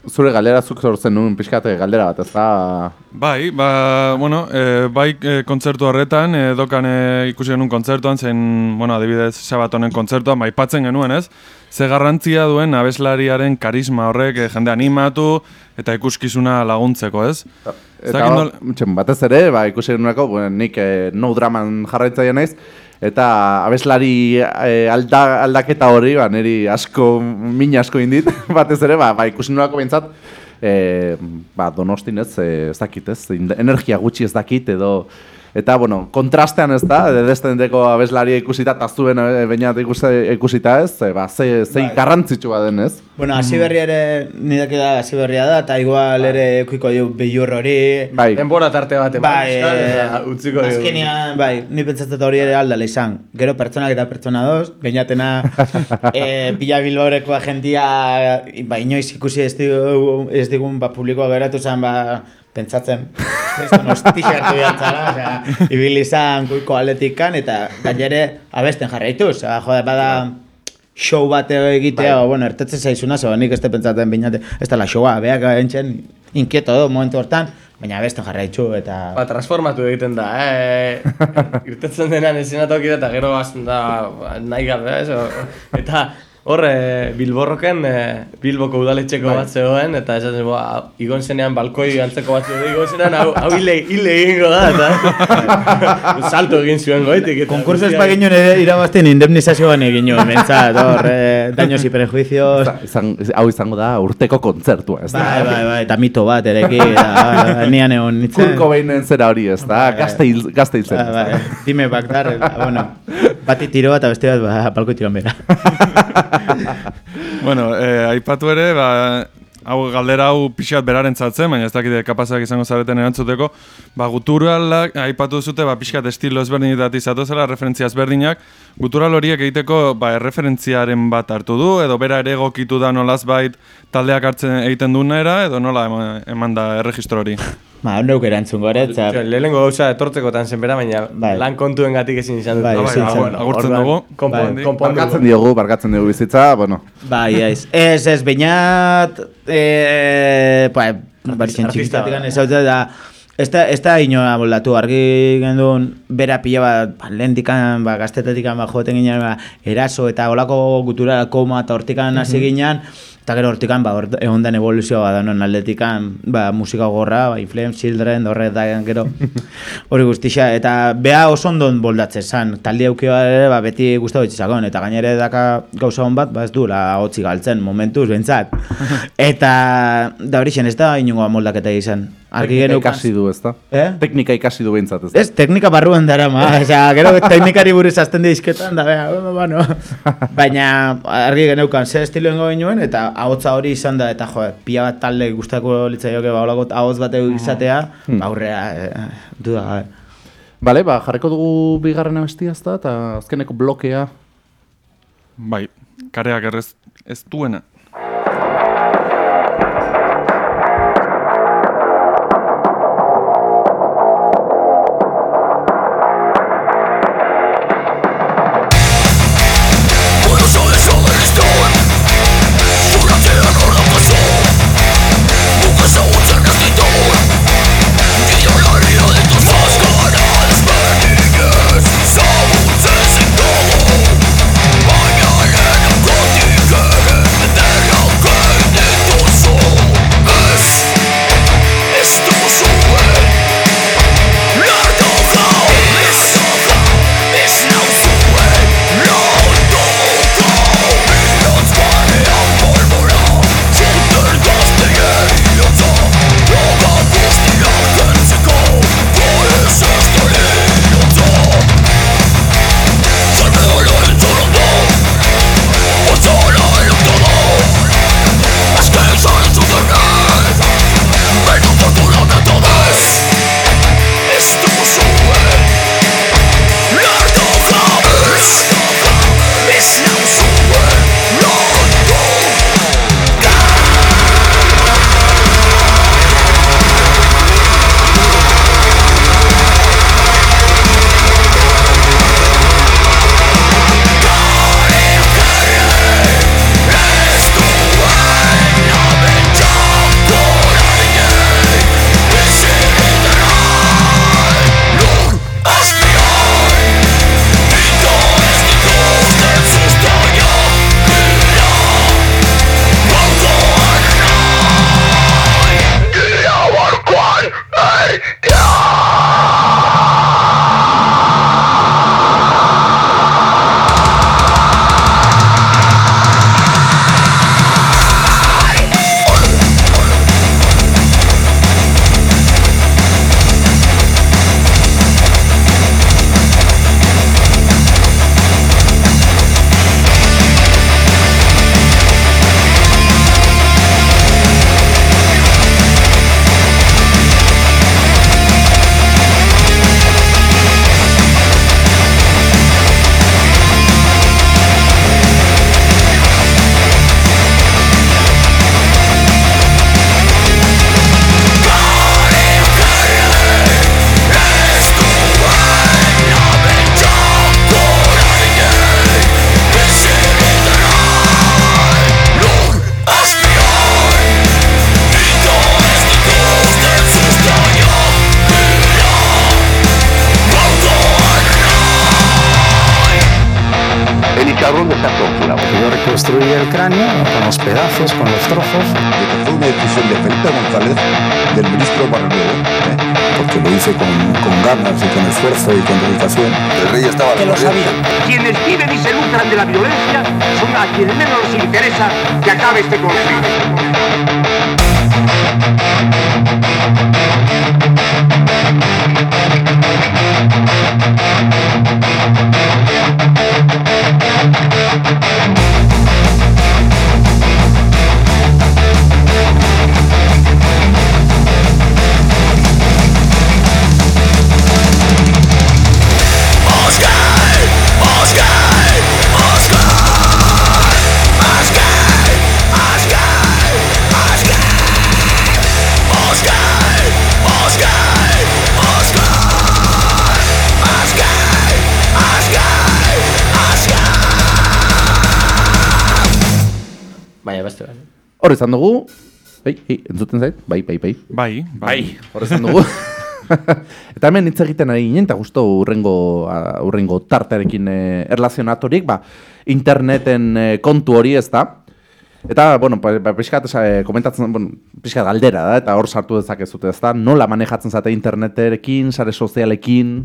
Zure galdera zuk sortzen nuen pixkate galdera bat, ez da... Bai, ba, bueno, e, bai e, kontzertu horretan, e, dokan e, ikusi genuen kontzertuan, zen, bueno, adibidez, sabatonen kontzertuan, bai patzen genuen, ez? Ze garrantzia duen abeslariaren karisma horrek e, jende animatu eta ikuskizuna laguntzeko, ez? Eta nol- txen, batez ere, ba, ikusi genunako, bueno, nik eh, no draman jarraitzaia naiz, eta abeslari eh, alda, aldaketa hori, ba, niri asko, min asko indit, batez ere, ba, ba ikusi nolako behintzat, eh, ba, donostin ez, eh, ez dakit ez, energia gutxi ez dakit, edo, eta, bueno, kontrastean ez da, dedestendeko abeslaria ikusita, eta zuen eh, bainat ikusi, ikusita ez, eh, ba, ze, ze garrantzitsua den ez. Bueno, hasi berri ere, nidaki da, hasi berria da, eta igual ere eukiko dio beiur hori. Bai, Denbora tarte bat Bai, eta utziko dugu. azkenean, bai, ni pentsatzen hori ere aldala izan. Gero pertsonak eta pertsona doz, gainatena eh, pila bilboreko agentia, ba, inoiz ikusi ez, digu, ez digun ba, publikoa geratu zen, ba, pentsatzen, hartu jantzala, osea, ibili izan kuiko aletikan, eta gainere abesten jarraituz, osea, jode, bada, show bat egitea, o, bueno, ertetzen zaizuna, zo, nik ez pentsatzen binate, ez da la showa, beak entzen inkieto do, momentu hortan, baina abesten jarraitzu, eta... Ba, transformatu egiten da, eh? Irtetzen denan esenatoki eta gero azten da ba, nahi gabe, ez? O- Eta hor, eh, Bilborroken, eh, Bilboko udaletxeko bat zegoen, eta esaten, ba, igon zenean balkoi antzeko bat zegoen, igon zenean hau, hau hile, hile egingo da, eta salto egin zuen goitik. Konkurso guztiak- espagino ere irabazten indemnizazioan egin nuen, bentsat, hor, eh, daños y prejuicios... izan, hau izango da urteko kontzertua, ez da? Bai, bai, bai, eta mito bat ereki, eta nian egon nintzen. Kurko behinen zera hori ez da, gazte, hil, hiltzen. Bai, bai, dime Bagdar, eta, bueno, bati tiro bat, eta beste bat, ba, balko tiroan bera. Bueno, eh, aipatu ere, ba, hau galdera hau pixat beraren zatzen, baina ez dakite kapazak izango zareten erantzuteko, ba, guturalak, aipatu zute, ba, pixkat estilo ezberdinetatik zatozela, referentzia ezberdinak, gutural horiek egiteko, ba, erreferentziaren bat hartu du, edo bera ere egokitu da nolaz bait taldeak hartzen egiten duenera, edo nola eman, eman da erregistro hori. Ba, neuk erantzun gore, eta... Lehenengo gauza etortzekotan zen bera, baina Bai. lan kontuen gatik ezin izan dut. Bai, bai, ezin zen. bueno, agurtzen dugu. Konpon, Bai. Barkatzen diogu, barkatzen diogu bizitza, bueno, Bai, ez, ez, ez, bainat, eh, ba, barixen artista txikitatik bada. ez hau da, ez da, ez da inoa moldatu, argi gendun, bera pila bat, ba, lehendikan, ba, gaztetetikan, ba, joten ginen, ba, eraso eta olako gutura koma eta hortikan hasi ginen, eta gero hortikan, ba, hor, egon den evoluzioa ba, danon aldetikan, ba, musika gorra, ba, Inflame Children, horre eta gero, hori guztixa, eta beha oso ondon boldatzen zan, taldi aukioa ere, ba, beti guztau itxizakon, eta gainere daka gauza hon bat, ba, ez du, la, hotzi galtzen, momentuz, bentsat. eta, da hori zen, ez da inungo moldaketa izan. Argi geneukan. ikasi du, ezta? Eh? Teknika ikasi du behintzat, ezta? Ez, teknika barruan dara, ma. Osea, gero teknikari buruz azten dizketan, da, bea, bueno. Baina, argi geneukan, ze estiloen goin eta ahotsa hori izan da, eta jo, pila bat talde gustako litzaioke, ba, holako ahotz bat izatea, Hmm. ba, aurrea, eh, duda, gabe. Bale, ba, jarriko dugu bigarren abestia, ezta? Eta azkeneko blokea. Bai, kareak errez ez duena. De la violencia son a quienes menos les interesa que acabe este conflicto. Hor izan dugu, bai, bai, entzuten zait, bai, bai, bai. Bai, bai. Hor izan dugu. eta hemen hitz egiten ari ginen, eta guztu urrengo, a, urrengo tartearekin e, erlazionatorik, ba, interneten e, kontu hori ez da. Eta, bueno, ba, ba, pixkat, esa, e, komentatzen, bueno, pixkat aldera da, eta hor sartu dezakezute ez da, nola manejatzen zate interneterekin, sare sozialekin,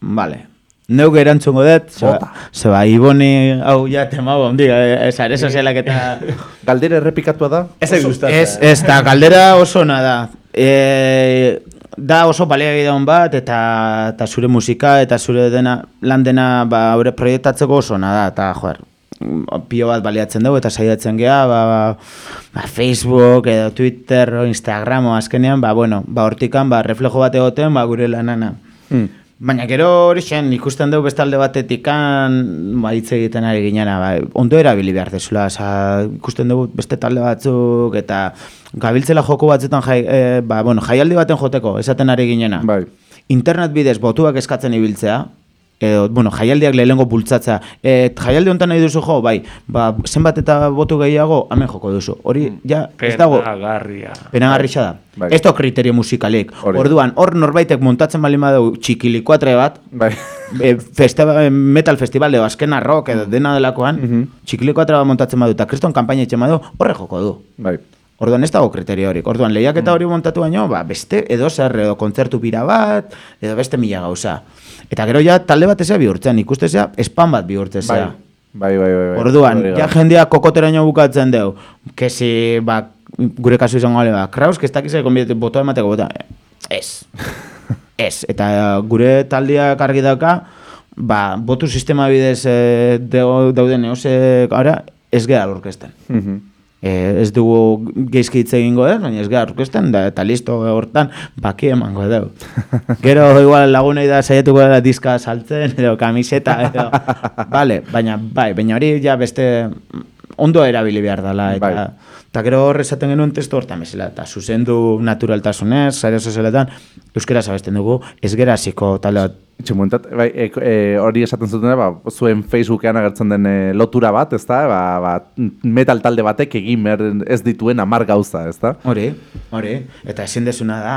Vale. Neuk erantzungo dut, zeba, zeba Iboni hau ja temau ondik, eh, sare sozialak eta... galdera errepikatua da, Ez, Oso gustatzen. ez, ez, da, galdera oso ona da. e, da oso baliabide on bat eta, eta zure musika eta zure dena lan dena ba hori proiektatzeko oso ona da eta joer pio bat baliatzen dugu eta saiatzen gea ba, ba, ba, Facebook edo Twitter o Instagram o azkenean ba bueno ba hortikan ba reflejo bat egoten ba gure lanana Hmm. Baina gero hori zen, ikusten dugu beste alde batetikan, ba, hitz egiten ari ginena, ba, ondo erabili behar dezula, oza, ikusten dugu beste talde batzuk, eta gabiltzela joko batzetan jai, e, ba, bueno, jaialdi baten joteko, esaten ari ginena. Bai. Internet bidez botuak eskatzen ibiltzea, edo, bueno, jaialdiak lehenengo bultzatzea. E, jaialdi honetan nahi duzu jo, bai, ba, zenbat eta botu gehiago, hemen joko duzu. Hori, ja, ez dago, Penagarria. penagarrixa da. Bai. Ez da kriterio musikalik. Hori. Orduan, hor norbaitek montatzen bali badeu txikilikuatre bat, Bai. e, festival, metal festival edo azkena rock edo dena delakoan, Mhm. txikilikuatre bat montatzen badu, eta kriston kanpaina etxen badu, horre joko du. Bai. Orduan ez dago kriterio horik. Orduan Mm. lehiaketa hori montatu baino, ba, beste edo zer edo kontzertu bira bat, edo beste mila gauza. Eta gero ja talde bat ezea bihurtzen, ikustezea spam bat bihurtzezea. Bai, bai, bai, bai. Orduan, ja jendea kokoteraino bukatzen deu. Kesi, ba, gure kasu izango gale, ba, Kraus, ez dakiz konbidete botoa emateko bota. Ez. Ez. Eta gure taldeak argi dauka, ba, botu sistema bidez e, dauden eose, ara, ez gara orkesten. Mhm. E, ez dugu geizki hitz egingo ez, baina ez gara orkesten, da, eta listo hortan, baki emango dugu. Gero, igual, lagunei da saiatuko dela diska saltzen, edo kamiseta, edo, vale, baina, bai, baina hori ja beste ondo erabili behar dela, eta, Bai. eta gero hor esaten genuen testu hortan bezala, eta zuzendu naturaltasunez, sare sozialetan, euskera abesten dugu, ez gera hasiko talde bat Itxemuentat, bai, e, e, hori esaten zuten, ba, zuen Facebookean agertzen den e, lotura bat, ezta? Ba, ba, metal talde batek egin behar ez dituen amar gauza, ezta? Hori, hori. Eta ezin desuna da,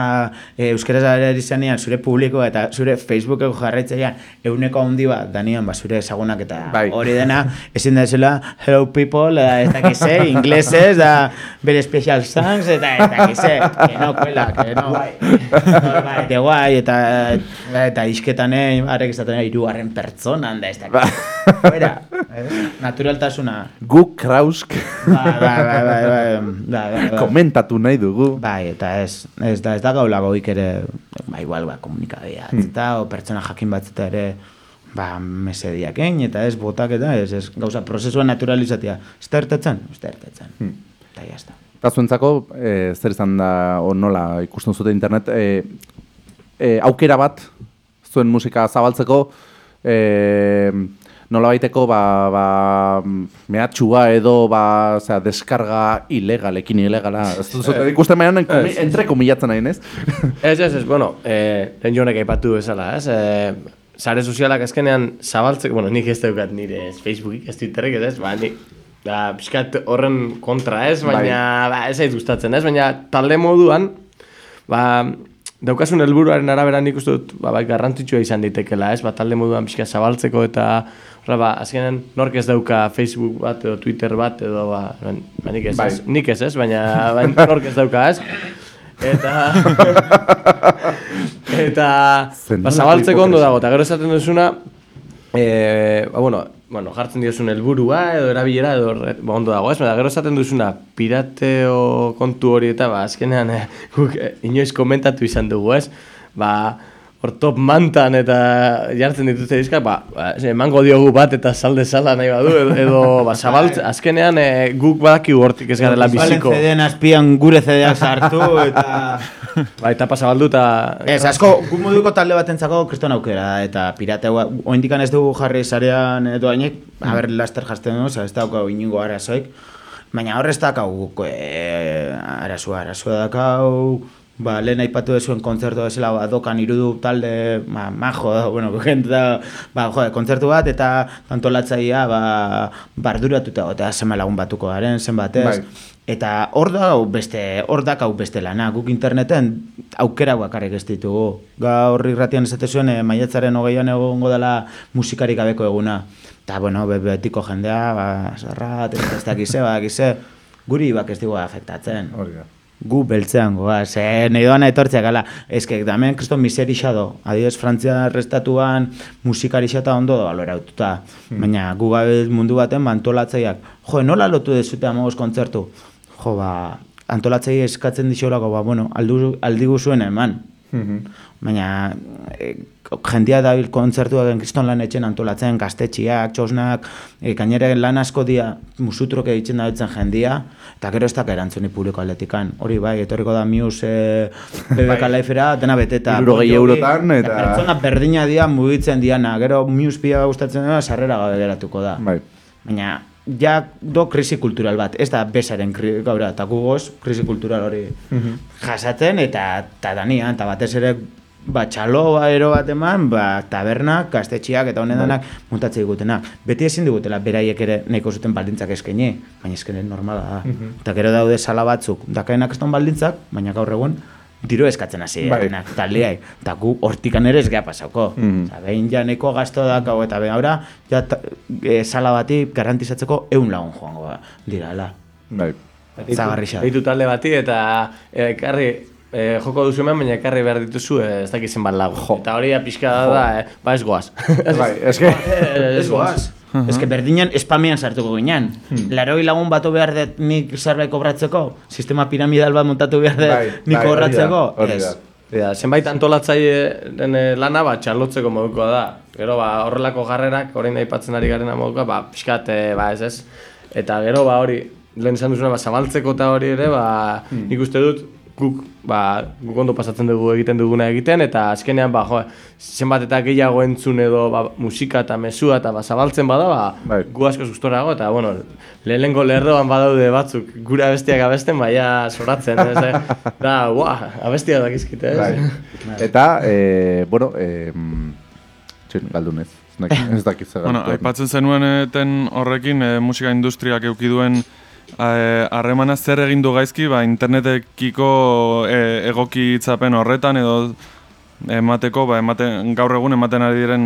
e, euskaraz ari zanean, zure publiko eta zure Facebookeko jarraitzailean euneko handi bat, danian, ba, zure ezagunak eta Bai. hori dena, ezin desula, hello people, da, ez dakize, inglesez, da, bere special songs, eta ez dakize, que no, kuela, que no. Bai, de guai, eta, eta isketan, eh, arek esaten irugarren pertsonan, da, ez dakize. Fuera, eh, naturaltasuna. Guk Krausk Bai, bai, bai, bai, bai, bai, bai, bai. komentatu nahi dugu. Bai, eta ez, ez da, ez da gaulagoik ere, ba, igual, ba, komunikabidea, eta, o pertsona jakin batzeta ere, ba, mesediak egin, eta ez, botak eta ez, ez, gauza, prozesua naturalizatia. Ez da ertetzen? Ez da ertetzen. Eta jazta. Eta zuentzako, e, zer izan da, o nola ikusten zute internet, e, e, aukera bat, zuen musika zabaltzeko, e, nola baiteko, ba, ba, mehatxua edo, ba, zera, deskarga ilegalekin ilegala. Ez dut ikusten baina, Ez. entre komilatzen nahi, ez? Ez, ez, ez, bueno, eh, lehen jonek aipatu bezala, ez? Eh, sare sozialak azkenean zabaltzeko, bueno, nik ez daukat nire ez Facebookik, ez Twitterrik, ez, ba, ni, da, pixkat horren kontra ez, baina, ba, ez zait gustatzen, ez, baina talde moduan, ba, daukasun helburuaren arabera nik uste dut, ba, bai, garrantzitsua izan daitekela, ez, ba, talde moduan pixka zabaltzeko eta, horra, ba, azkenen nork ez dauka Facebook bat edo Twitter bat edo, ba, ba, ba nik ez, Bai. ez, nik ez, ez, baina, ba, nork ez dauka, ez, eta eta ba, zabaltzeko ondo dago eta gero esaten duzuna eh, ba, bueno, bueno, jartzen diozun helburua edo erabilera edo ba, ondo dago, ez? Baina gero esaten duzuna pirateo kontu hori eta ba, azkenean eh, guk eh, inoiz komentatu izan dugu, ez? Ba, hor top mantan eta jartzen dituzte dizka, ba, ba, emango diogu bat eta salde sala nahi badu, edo, edo ba, zabalt, azkenean eh, guk badakigu hortik ez garela biziko. CD-en azpian gure CD-ak sartu, eta... Ba, etapa zabaldu eta... Ez, asko, gu moduko talde batentzako kriston aukera eta pirateua, oindikan ez dugu jarri sarean edo hainek, a ber, laster jazten dugu, ez dauka iningo arazoik, baina horrez dakau guk e, arazua, arazua dakau, ba, lehen aipatu dezuen kontzertu bezala, ba, dokan irudu talde, ba, majo, da, bueno, gente da, ba, jo, kontzertu bat, eta tantolatzaia, ba, barduratuta, eta zenba lagun batuko garen, zenbat ez, Bai. Eta hor da hau beste, hor dakau beste lana, guk interneten aukera bakarrik ez ditugu. Gaur irratian esate zuen, e, maiatzaren hogeian egongo dela musikarik gabeko eguna. Eta, bueno, be, betiko jendea, ba, zarrat, ez dakize, ba, dakize, guri bak ez digu afektatzen. Hori da. Gu beltzean goa, ze nahi doana etortzea gala. Ez que, damen, kriston miserisa do. Adibidez, Frantzia restatuan musikarisa eta ondo baloraututa. Baina, gu gabe mundu baten bantolatzaiak. Jo, nola lotu dezute amogos kontzertu? Jo, ba, antolatzei eskatzen dixolako, ba, bueno, aldu, aldigu zuen eman. Baina e, jendia dabil kontzertuak kriston lan etxen antolatzen, gaztetxiak, txosnak, e, gainera lan asko dia musutrok egiten da betzen jendia, eta gero ez da erantzuni publiko atletikan. Hori bai, etorriko da mius e, BBK Lifera, dena beteta. Hirurogei eurotan, eta- Pertsona berdina dia mugitzen diana, gero mius pia gustatzen dena, sarrera gabe geratuko da. Bai. Baina, ja do krisi kultural bat, ez da besaren kri, gaura, eta gugoz krisi kultural hori jasaten, eta, eta danian, eta batez ere ba, txalo ero bat eman, ba, tabernak, gaztetxiak eta honen denak muntatze digutenak. Beti ezin digutela beraiek ere nahiko zuten baldintzak eskaini, baina eskenen normala da. Eta gero daude sala batzuk, dakaenak eston baldintzak, baina gaur egun diru eskatzen hasi Bai. direnak, taldeai. Eta gu hortikan ere ez geha pasauko. Mhm. Osa, behin ja neko gasto da eta behin ahora, ja ta, e, sala bati garantizatzeko eun lagun joango da, dirala. Bai. Zagarrixa. Deitu talde bati eta eh, ekarri eh, joko duzu hemen, baina ekarri behar dituzu eh, ez dakit zenbat lagu. Eta hori da pixka da, da eh, ba ez goaz. Bai, eske... Ez goaz. Que berdinen espamean sartuko ginen. Laroi lagun batu behar dut nik zerbait kobratzeko? Sistema piramidal bat montatu behar dut Bai, nik bai, kobratzeko? hori da. Ja, zenbait antolatzaileen eh, lana ba, txarlotzeko modukoa da. Gero ba, horrelako jarrerak, orain aipatzen ari garena modukoa, ba, pixkat, ba, ez ez. Eta gero ba, hori, lehen esan duzuna, ba, zabaltzeko eta hori ere, ba, nik uste dut, guk, ba, guk ondo pasatzen dugu egiten duguna egiten, eta azkenean, ba, jo, zenbat eta gehiago entzun edo ba, musika eta mesua eta ba, zabaltzen bada, ba, Bai. gu asko sustorago, eta, bueno, lehenengo lerroan badaude batzuk, gure abestiak abesten, baina soratzen, ez, eh? da, ua, abestiak dakizkite, ez? Bai. Eta, eh, bueno, eh, txin, galdunez. Ez dakit- Ez dakit zer Bueno, aipatzen zenuen eten horrekin e, musika industriak euki duen eh, harremana zer egin du gaizki, ba, internetekiko e, egokitzapen horretan edo emateko, ba, ematen, gaur egun ematen ari diren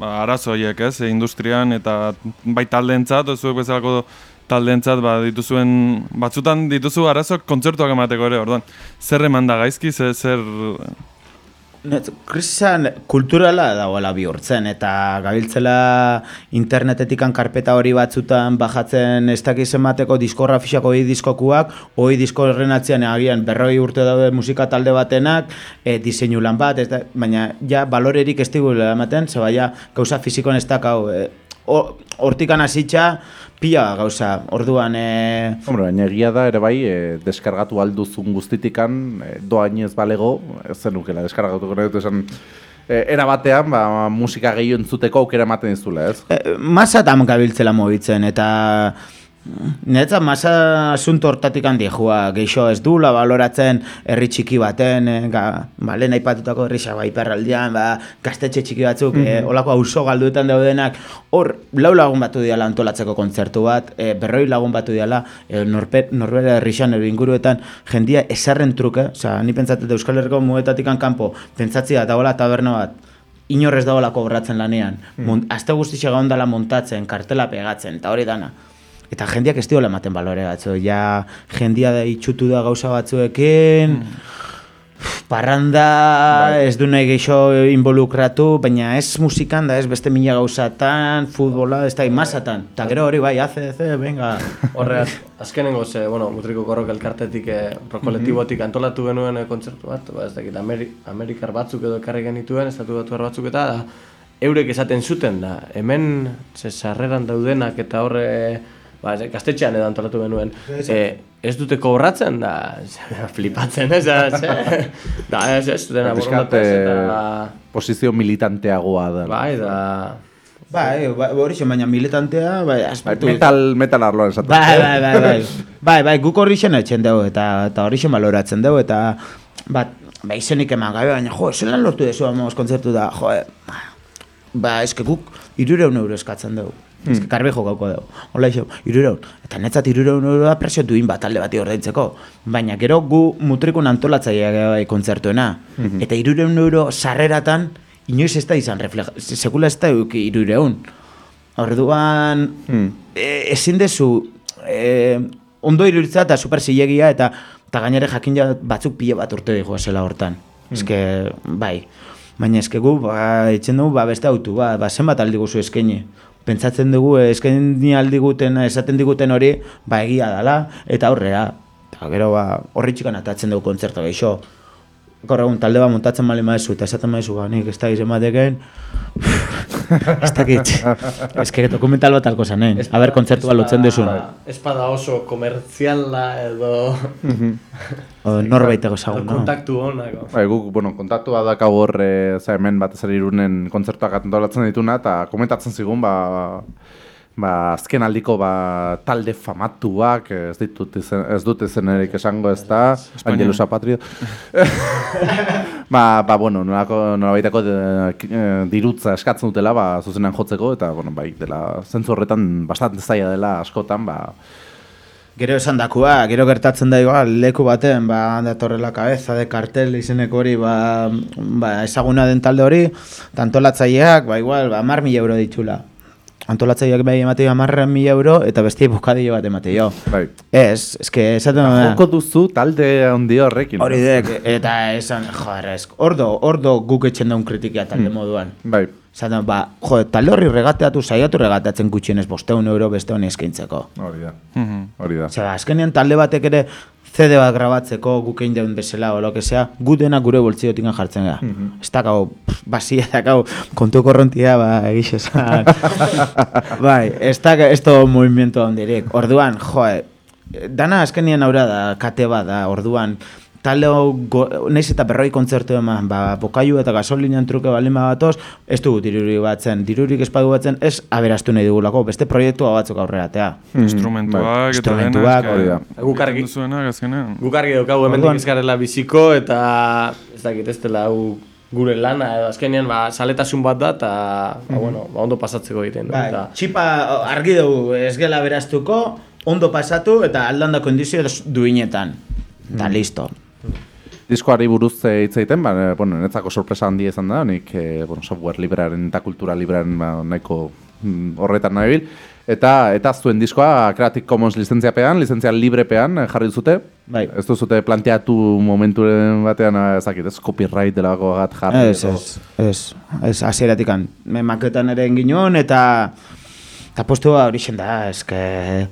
ba, arazo horiek, ez, e, industrian eta bai taldeentzat, zuek bezalako taldeentzat ba, dituzuen, batzutan dituzu arazoak kontzertuak emateko ere, orduan, zer eman da gaizki, zer, zer Krisisan kulturala dagoela bihurtzen eta gabiltzela internetetikan karpeta hori batzutan bajatzen ez dakiz emateko diskografixako hori diskokuak, hori disko horren atzean agian berroi urte daude musika talde batenak, e, diseinu lan bat, ez da, baina ja balorerik ez digula ematen, ze baina gauza fizikoan ez dakau, e, ho- hortikan hasitza pila gauza, orduan e, Hombre, egia da ere bai, e, deskargatu alduzun guztitikan, e, doainez balego, ez zenukela, deskargatuko nahi dut esan, e, era batean, ba, musika gehiago entzuteko aukera ematen dizula, ez? E, masatan gabiltzela mobitzen eta Netza masa asunto hortatik handi joa, geixo ez dula baloratzen herri txiki baten, e, ga, ba, lehen aipatutako herri xaba iperraldian, ba, gaztetxe txiki batzuk, e, olako auzo galduetan daudenak, hor, lau lagun batu diala antolatzeko kontzertu bat, e, berroi lagun batu diala, e, norpe, norbera herrixan edo inguruetan, jendia esarren truke, osea, ni pentsatzen dut Euskal Herriko muetatik kanpo, pentsatzea eta hola taberna bat, inorrez dagoela kobratzen lanean. Mont, aste guztixe ondala montatzen, kartela pegatzen, eta hori dana. Eta jendiak ez diola ematen balore batzu. Ja, jendia da itxutu da gauza batzuekin, parranda, ez du nahi geixo involukratu, baina ez musikan da, ez beste mila gauzatan, futbola, ez da imasatan. Eta gero hori bai, ACDC, venga. Horre, azkenengo ze, bueno, mutriko korrok elkartetik, eh, prokolektibotik antolatu genuen eh, kontzertu bat, ba, ez dakit, Ameri Amerikar batzuk edo ekarri genituen, estatu batu batzuk eta da, eurek esaten zuten da, hemen ze sarreran daudenak eta horre, ba, gaztetxean edo antolatu genuen, eh, ez dute kobratzen da, flipatzen, ez da, da, ez, ez, dena Pixkat, borondatez eta, eh, posizio militanteagoa da. bai, da, Bai, bai, hori zen, baina militantea, bai, Bai, aspektu. metal, metal arloan esaten. Bai, bai, bai, bai. Bai, bai, guk horri zen etxen dugu eta, eta horri zen baloratzen dugu eta bat, ba, izenik eman gabe, baina jo, zelan lortu dezu amoz kontzertu da, jo, ba, ba, eske guk irureun euro eskatzen dugu. Eske karbejo gauko dugu. Hola iso, irureun. Eta netzat irureun euro da presio duin bat talde bati ordaintzeko. Baina gero gu mutrikun antolatzaia kontzertuena. Eta irureun euro sarreratan, inoiz ez da izan refleja, sekula ez da irureun. Orduan, e, ezin dezu, e, ondo iruritza eta super zilegia eta eta gainere jakin ja batzuk pile bat urte digo zela hortan. Eske, bai. Baina eske gu, ba, etxen dugu, ba, beste autu, ba, ba zenbat aldi guzu eskaini. Pentsatzen dugu, eskaini aldi guten, esaten diguten hori, ba, egia dala, eta aurrera. Eta gero ba, horri txikan atatzen dugu kontzertu gehiago. Gaur egun talde bat montatzen bali maezu, eta esaten maezu, ba, nik ez da izan bateken, ez dakit, ez que dokumental bat alko zanen, a ber kontzertu bat lotzen duzun. Espada oso komertziala edo O, norbaiteko zagun, no? kontaktu honako. Bai, guk, bueno, kontaktua dakau hor, e, za hemen batez ere irunen kontzertuak antolatzen dituna, eta komentatzen zigun, ba, ba, azken aldiko ba, talde famatuak, ez ditut izen, ez dut izenerik esango ez da, Angelus Apatrio. ba, ba, bueno, nolako, nolabaiteko de, eh, dirutza eskatzen dutela, ba, zuzenean jotzeko, eta, bueno, bai, dela, zentzu horretan bastante zaila dela askotan, ba, Gero esan dakua, gero gertatzen da igual, leku baten, ba, datorrela kabeza de kartel izeneko hori, ba, ba, ezaguna den talde hori, eta antolatzaileak, ba, igual, ba, mar mila euro ditxula. Antolatzaileak bai emate amarren mila euro, eta besti bukadillo bat emate jo. bai. Ez, eske, esaten da. Joko duzu talde handi horrekin. Hori dek, eta esan, joder, ez, ordo, ordo guk etxen daun kritikia talde moduan. Bai, Zaten, ba, jo, talde horri regateatu, saiatu regateatzen gutxienez bosteun euro beste honi eskaintzeko. hori da. Mhm. Hori da. Osea, azkenean talde batek ere CD bat grabatzeko guk egin deun bezala o lo que sea, gu dena gure boltziotik jartzen gara. Ez dakau, basia dakau, kontu korrontia, ba, egixe esan. bai, ez da, ez da movimiento handirik. Orduan, jo, dana azkenean aurra da, kate bat da, orduan, talde go- naiz eta berroi kontzertu eman, ba, bokaiu eta gasolinan truke balin batoz, ez dugu dirurik batzen, dirurik espadu batzen, ez aberastu nahi dugulako, beste proiektua batzuk aurreratea. Instrumentuak eta Instrumentuak, hori da. Guk argi- egiten duzuenak azkenean. Guk argi daukagu ez garela biziko eta ez dakit ez dela hau gure lana edo azkenean ba, saletasun bat da eta ba, bueno, ba, ondo pasatzeko egiten. Bai, Eta, txipa argi dugu ez gela beraztuko, ondo pasatu eta aldanda kondizio duinetan. Da, listo. Diskoari buruz eh, hitz egiten, ba, eh, bueno, netzako sorpresa handia izan da, nik eh, bueno, software librearen eta kultura librearen ba, nahiko mm, horretan nahi bil. Eta, eta zuen diskoa Creative Commons lizentziapean, lizentzia librepean jarri duzute. Bai. Ez duzute planteatu momenturen batean, eh, ez ez copyright delago gat jarri. Ez, ez, ez, ez, hasieratik an. Me maketan ere enginoen eta eta postua hori da, eske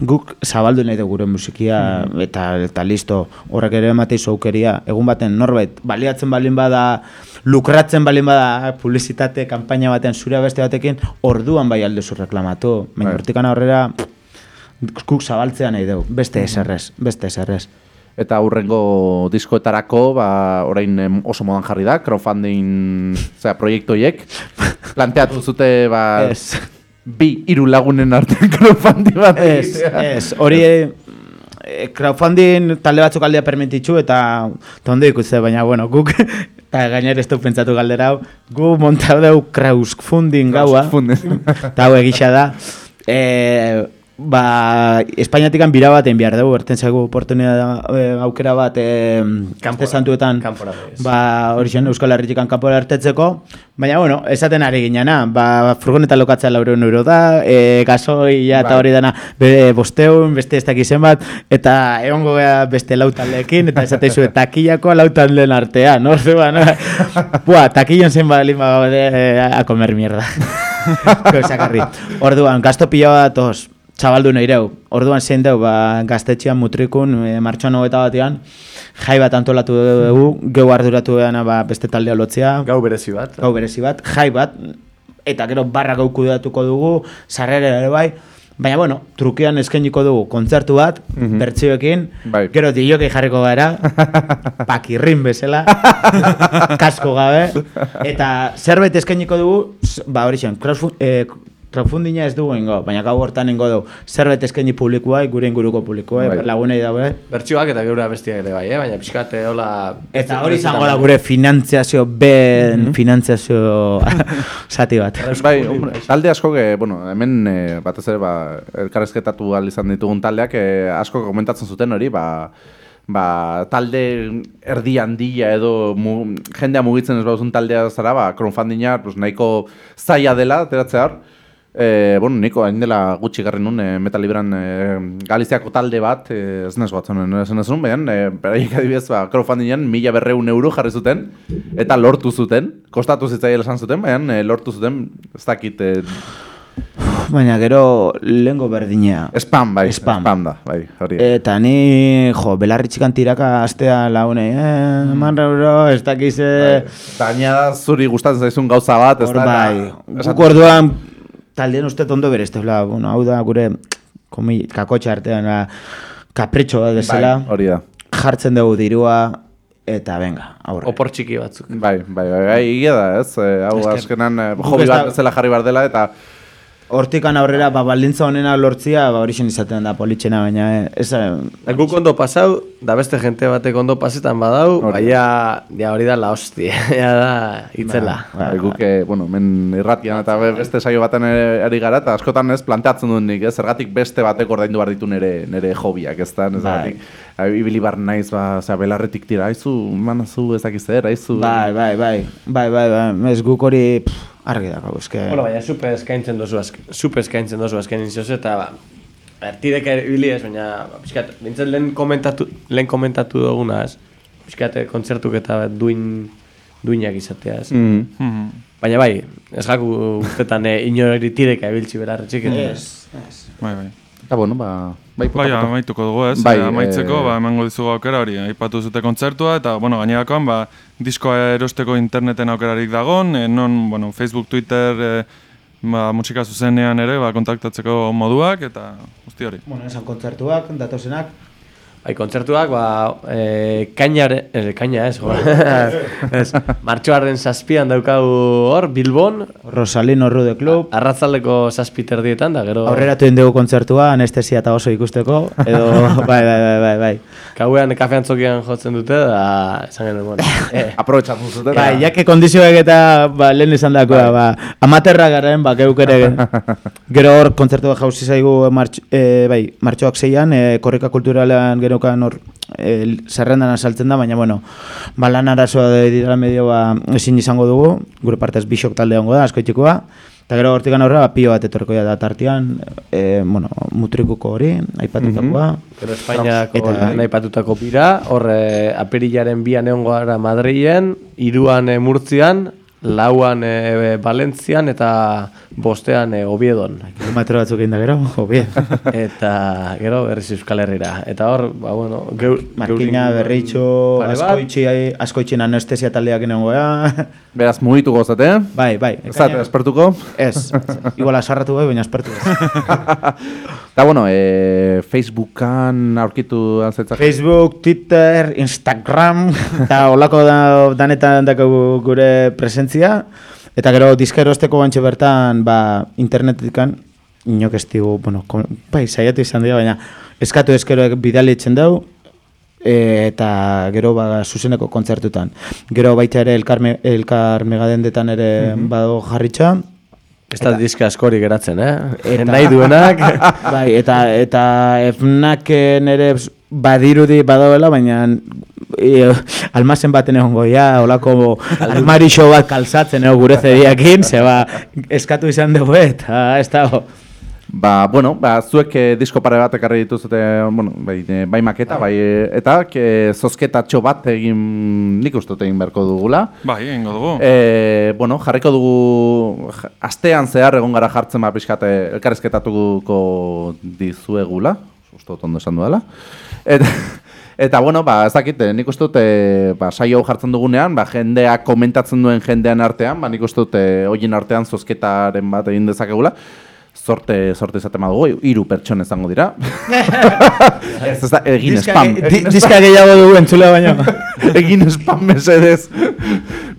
guk zabaldu nahi gure musikia eta, eta listo, horrek ere ematei zaukeria, egun baten norbait, baliatzen balin bada, lukratzen balin bada publizitate kanpaina baten zure beste batekin, orduan bai aldezu reklamatu, baina Bai. hortikan aurrera guk zabaltzea nahi dugu, beste eserrez, beste eserrez. Eta aurrengo diskoetarako, ba, orain oso modan jarri da, crowdfunding, zera, proiektoiek. Planteatu zute, ba. Bi hiru lagunen artean crowdfunding bat Ez, ez, hori eh, crowdfunding talde batzuk aldea permititzu eta ondo ikuste, baina bueno, guk eta gainer ez duk pentsatu galdera hau, gu montau deu crowdfunding gaua, eta hau egisa da, e, ba, Espainiatikan bira baten behar dugu, berten zaigu oportunidad eh, aukera bat e, Kanpora. santuetan, Kanpora, ba, hori zen Euskal Herritikan kanpora ertetzeko, baina, bueno, esaten ari ginena, ba, furgoneta lokatzea laureun euro da, e, gasoia eta Bai. hori dana be, bosteun, beste ez dakizen bat, eta egongo gea beste lautaldeekin, eta esateizu, takillako lautalden artean, no? Orduan, Buah, takillon zen balin bagaude eh, a comer mierda. Orduan, gasto pila bat os, txabaldu nahi reu. Orduan zein deu, ba, gaztetxean mutrikun, e, martxoan hogeta batean, jai bat antolatu dugu, geu arduratu dena ba, beste taldea lotzea, gau berezi bat. gau berezi bat, jai bat, eta gero barra gau kudeatuko dugu, sarrera ere bai, Baina, bueno, trukean eskainiko dugu kontzertu bat, bertsioekin, Bai. gero diokei jarriko gara, pakirrin bezala, kasko gabe, eta zerbait eskainiko dugu, ba hori zen, eh, crowdfundinga ez dugu ingo, baina gau hortan ingo dugu, zerbait eskaini publikoa, gure inguruko publikoa, Bai. lagunei daue, Bertsioak eta geura bestiak ere bai, eh? baina pixkate hola... Eta hori izango da gure finantziazio ben finantziazio zati bat. Bai, hombre, talde asko, ge, bueno, hemen eh, batez ere, ba, elkarrezketatu izan ditugun taldeak, eh, asko komentatzen zuten hori, ba, ba, talde erdi handia edo mu, jendea mugitzen ez bauzun taldea zara, ba, crowdfundinga pues, nahiko zaila dela, ateratzear. E, bueno, niko hain dela gutxi garri nun, e, Metal Libran e, Galiziako talde bat, e, ez nesu batzen nuen, ez nesu nuen, e, beraiek adibidez, ba, crowdfundingen mila berreun euro jarri zuten, eta lortu zuten, kostatu zitzaile esan zuten, baina e, lortu zuten, ez dakit, e, baina gero lehengo berdinea. Spam, bai, Spam. spam da, bai, hori. Eta ni, jo, belarri txikan tiraka astea laune, eh, man euro, ez dakize... Gainera da zuri gustatzen zaizun gauza bat, ez da? bai, guk orduan taldean uste ondo bereztela, bueno, hau da gure komi, kakotxa artean, ba, kapritxo bat bezala, Bai, hori da. jartzen dugu dirua, eta venga, aurre. Opor txiki batzuk. Bai, bai, bai, bai, egia da, ez? Eh, hau azkenan eh, hobi bat bezala jarri behar dela, eta Hortikan aurrera, ba, baldintza honena lortzia, ba, hori izaten da politxena, baina eh, ez... eh, guk ondo pasau, da beste jente batek ondo pasetan badau, baina ja hori da la hostia, ja da itzela. Bai, guk, eh, bueno, men irratian eta be- beste saio baten ari gara, eta askotan ez planteatzen duen nik, ez? Zergatik beste batek ordaindu behar ditu nere, nere hobiak, ez da? Ez eh, ibili bar naiz, ba, zera, belarretik tira, aizu, manazu, ez dakiz zer, aizu. Bai, bai, bai, bai, bai, bai, ez guk hori pff, argi dago, eske... Bueno, baina supe eskaintzen dozu azken, supe eskaintzen dozu azken izos eta ba, ertidek ibili ez, baina ba, pixkat, bintzen lehen komentatu, lehen komentatu duguna ez, pixkat eh, kontzertuk eta duin, duinak izatea ez. Mm. Mhm. Baina bai, ez jaku ustetan eh, inorari tireka ibiltzi belarretxik. Ez, ez. Bai, bai. Eta bueno, ba, bai, Bai, amaituko dugu ez, Bai, bai, amaitzeko, eh, ba, emango dizugu aukera hori, aipatu zute kontzertua, eta, bueno, gainerakoan, ba, diskoa erosteko interneten aukerarik dagon, e, non, bueno, Facebook, Twitter, e, ba, musika zuzenean ere, ba, kontaktatzeko moduak, eta guzti hori. Bueno, esan kontzertuak, datozenak, Bai, kontzertuak, ba, e, kainare, e, kaina ez, jo, ez, martxoaren zazpian daukagu hor, Bilbon, Rosalino Rude Club, arratzaldeko zazpi terdietan, da gero... aurreratu egin dugu kontzertua, anestesia eta oso ikusteko, edo, bai, bai, bai, bai, bai. Kauean kafean zokian jotzen dute, da, esan genuen, bueno, eh, Aprobetxatu zuten. Bai, jake kondizioak eta ba, lehen izan dakoa, ba, amaterra garen, ba, geuk ere. Gero hor, kontzertu jauzi zaigu martx, e, bai, martxoak zeian, e, korrika kulturalean gerokan hor e, zerrendan asaltzen da, baina, bueno, ba, lan arazoa dira medio, ba, ezin izango dugu, gure partez bisok talde hongo da, askoitxikoa, eta gero hortik aurrera, ba, pio bat etorriko da tartean, e, bueno, mutrikuko hori, aipatutakoa, gero Espainiako Eta- nahi patutako bira, hor apirilaren bian egon gara Madrilen, iruan e, Murtzian, lauan e, Valentzian eta bostean e, Obiedon. kilometro batzuk egin da gero, jo, bien. eta gero berriz Euskal Herrira. Eta hor, ba, bueno, geur, Markina, Berritxo. Askoitxi, Askoitxin anestesia taldeak nengoa. Beraz, mugitu gozate, eh? bai, bai. Zate, espertuko. Ez, igual asarratu bai, baina espertu ez. Eta, bueno, e, Facebookan aurkitu alzetzak. Facebook, Twitter, Instagram, eta olako da, danetan dakagu gure presentzia. Eta gero diskerosteko bantxe bertan, ba, internetikan, inok ez digu, bueno, kom, bai, saiatu izan dira, baina eskatu ezkeroek bidali etzen dau, e, eta gero ba, zuzeneko kontzertutan. Gero baita ere elkar, me, elkar megadendetan ere bado jarritxa, Ez da diska askori geratzen, eh? Eta- Nahi duenak. bai, eta eta FNACen ere badirudi badagoela, baina e, almazen baten egongo ja, olako almarixo bat kalzatzen ego gure zediakin, zeba eskatu izan dugu eta ez dago. Ba, bueno, ba, zuek eh, disko pare bat ekarri dituzute, bueno, bai, eh, bai maketa, bai, eh, eta eh, zozketatxo bat egin, nik uste dut egin beharko dugula. Bai, egingo dugu. E, bueno, jarriko dugu, astean zehar egon gara jartzen ba pixkate elkarrezketatuko dizuegula, uste dut ondo esan duela. Eta, eta bueno, ba, ez dakit, eh, nik uste dut, e, ba, saio jartzen dugunean, ba, jendeak komentatzen duen jendean artean, ba, nik uste dut, e, hoien artean zozketaren bat egin dezakegula, sorte, sorte izaten badugu, hiru pertsona izango dira. ez, ez da, egin spam. egin spam. Diska gehiago dugu entzule baino. egin spam mesedez.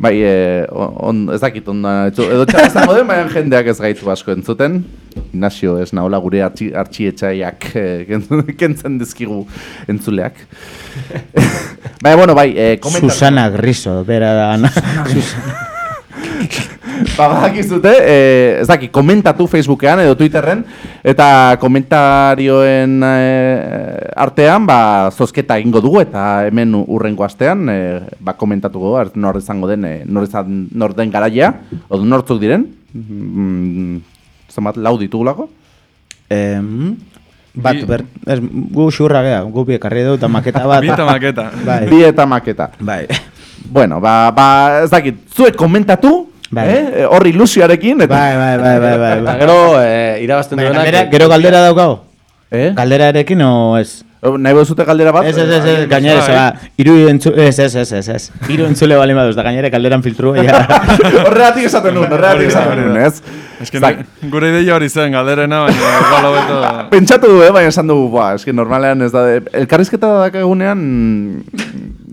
bai, eh, on, ez dakit onda, edo txarra izango den, baina jendeak ez gaitu asko entzuten. Ignacio ez nahola gure artxi, artxietxaiak eh, kentzen, dizkigu entzuleak. baina, bueno, bai, eh, komenta... Susana Griso, bera da. Ana. Ba, badakizute, eh, ez daki, komentatu Facebookean edo Twitterren, eta komentarioen eh, artean, ba, zozketa egingo dugu, eta hemen urrengo astean, eh, ba, komentatuko dugu, nor izango den, eh, nor, izan, nor den garaia, odu nortzuk diren, mm, zenbat, lau ditugulako? Em, bat, Bi- ber, ez, gu xurra gea, gu bi ekarri dugu, eta maketa bat. Bi eta maketa. Bai. Bi eta maketa. Bai. Bueno, ba, ba, ez dakit, zuek komentatu, Bai. Eh? Hor ilusioarekin, eta... Bai, bai, bai, bai, bai. Bai. gero, eh, irabazten Baina duenak... galdera, gero galdera daukago? Eh? Galderarekin o ez? Oh, Nahi bezute galdera bat? Ez, ez, ez, ez, gainera, ez, ba, iru entzu, ez, ez, ez, ez, ez, iru entzule bali maduz, da gainera kalderan filtru, ja. Horregatik esaten nuen, horregatik esaten nuen, ez? Ez que ne- gure ideia hori zen, galderena, baina igual hobeto... Pentsatu du, eh, baina esan dugu, ba, eski normalean ez da, elkarrizketa dakagunean...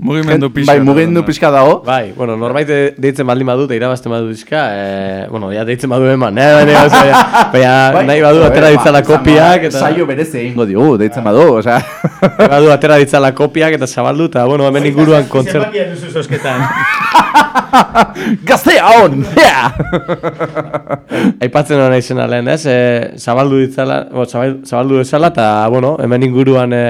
Mugimendu pixka. Bai, mugimendu pixka dago. Bai, bueno, norbait de- deitzen baldin badu eta irabazten badu dizka, eh, bueno, ja deitzen badu eman, eh, baina, baina, baina Bai, nahi badu atera ba, ditzala izan kopiak, bada, eta... Saio berezi egingo digu, deitzen badu, osea... Nahi badu atera ditzala kopiak eta zabaldu, eta, bueno, hemen inguruan kontzert... Zenbakia duzu zosketan. Gaztea hon! Yeah! Aipatzen hona izena lehen, ez? E, zabaldu ditzala, bo, zabal- zabaldu ditzala, eta, bueno, hemen inguruan e,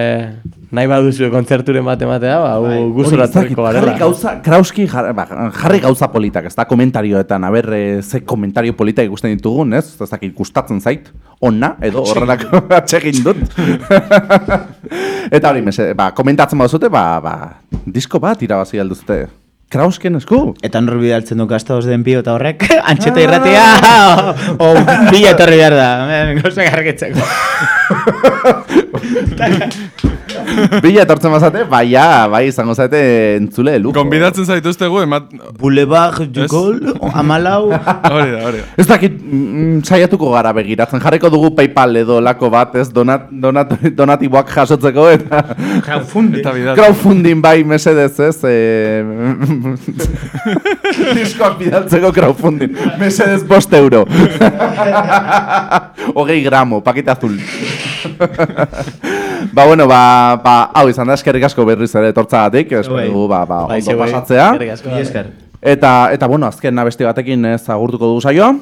nahi baduzu kontzerturen bat ematea, ba, gu Hori, gustora ez dakit, etorriko Jarri garela. gauza, Krauski jarri, ba, jarri gauza politak, ez da komentarioetan, aber, eh, ze komentario politak ikusten ditugun, ez? Ez dakit, gustatzen zait, onna, edo horrelako atsegin dut. Eta hori, mese, ba, komentatzen baduzute, ba, ba, disko bat irabazi alduzute. Krausken esku. Eta nor bidaltzen du gastaos den pio eta horrek, antxeta irratia, o, o bila etorri behar da, hemen gauza gargetzeko. Bila etortzen bazate, bai, ja, bai, izango zaite entzule luko. Konbidatzen zaituztegu, emat... Boulevard du Gol, amalau, Hori da, hori da. Ez dakit, mm, saiatuko gara begiratzen, jarriko dugu Paypal edo lako bat, ez, donat, donat, donatiboak jasotzeko, eta crowdfunding. Eta crowdfunding bai mesedez, ez, e, diskoak bidaltzeko crowdfunding, mesedez bost euro. Hogei gramo, pakete azul. Ba, bueno, ba, ba, hau izan da eskerrik asko berriz ere etortzagatik, espero Bai. dugu, ba, ba, Bai, ondo zeuei, pasatzea. eskerrik asko. Esker. Eta, eta bueno, azken abesti batekin ez agurtuko dugu saioa.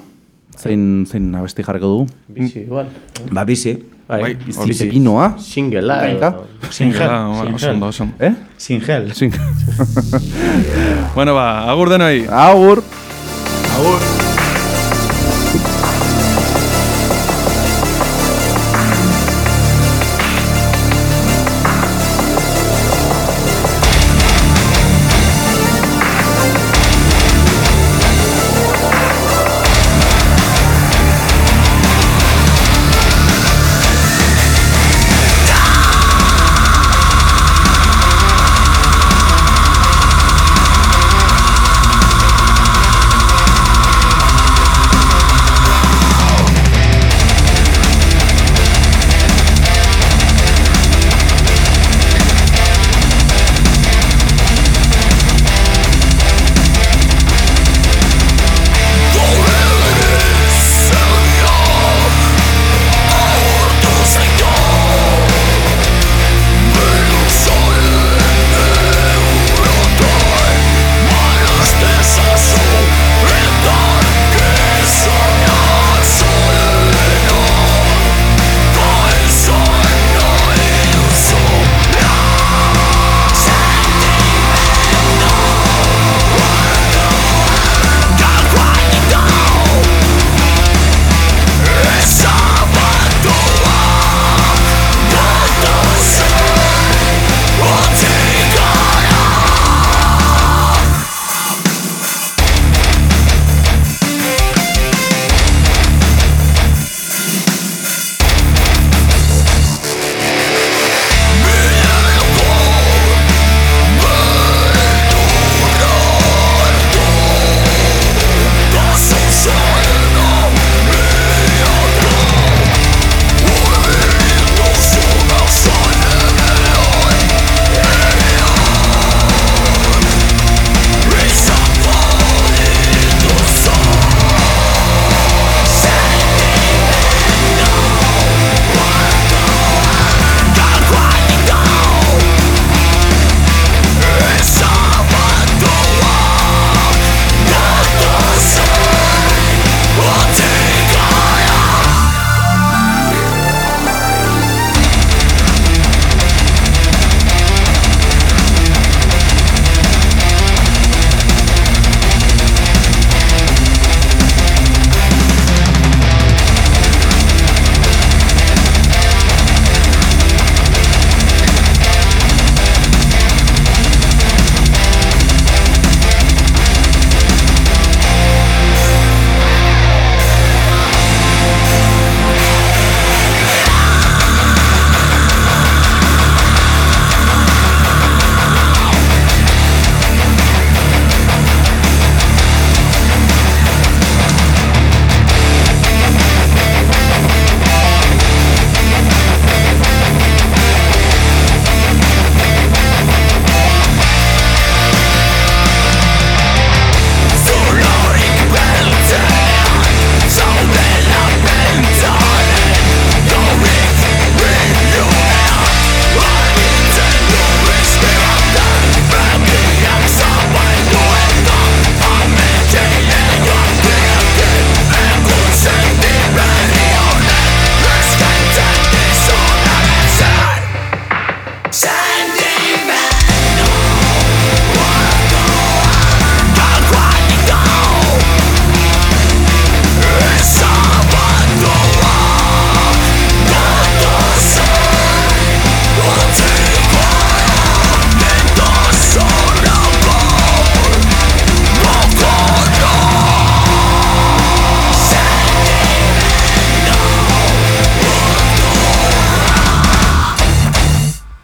Zein, zein abesti jarriko dugu? Bizi, igual. Ba, bizi. Bai, Bai, bizi. Zikinoa. Singlea. Gainka. edo- Singel. Ja, oso ondo, oso. Eh? Singel. Zin. Bueno, ba, agur denoi. Agur. Agur.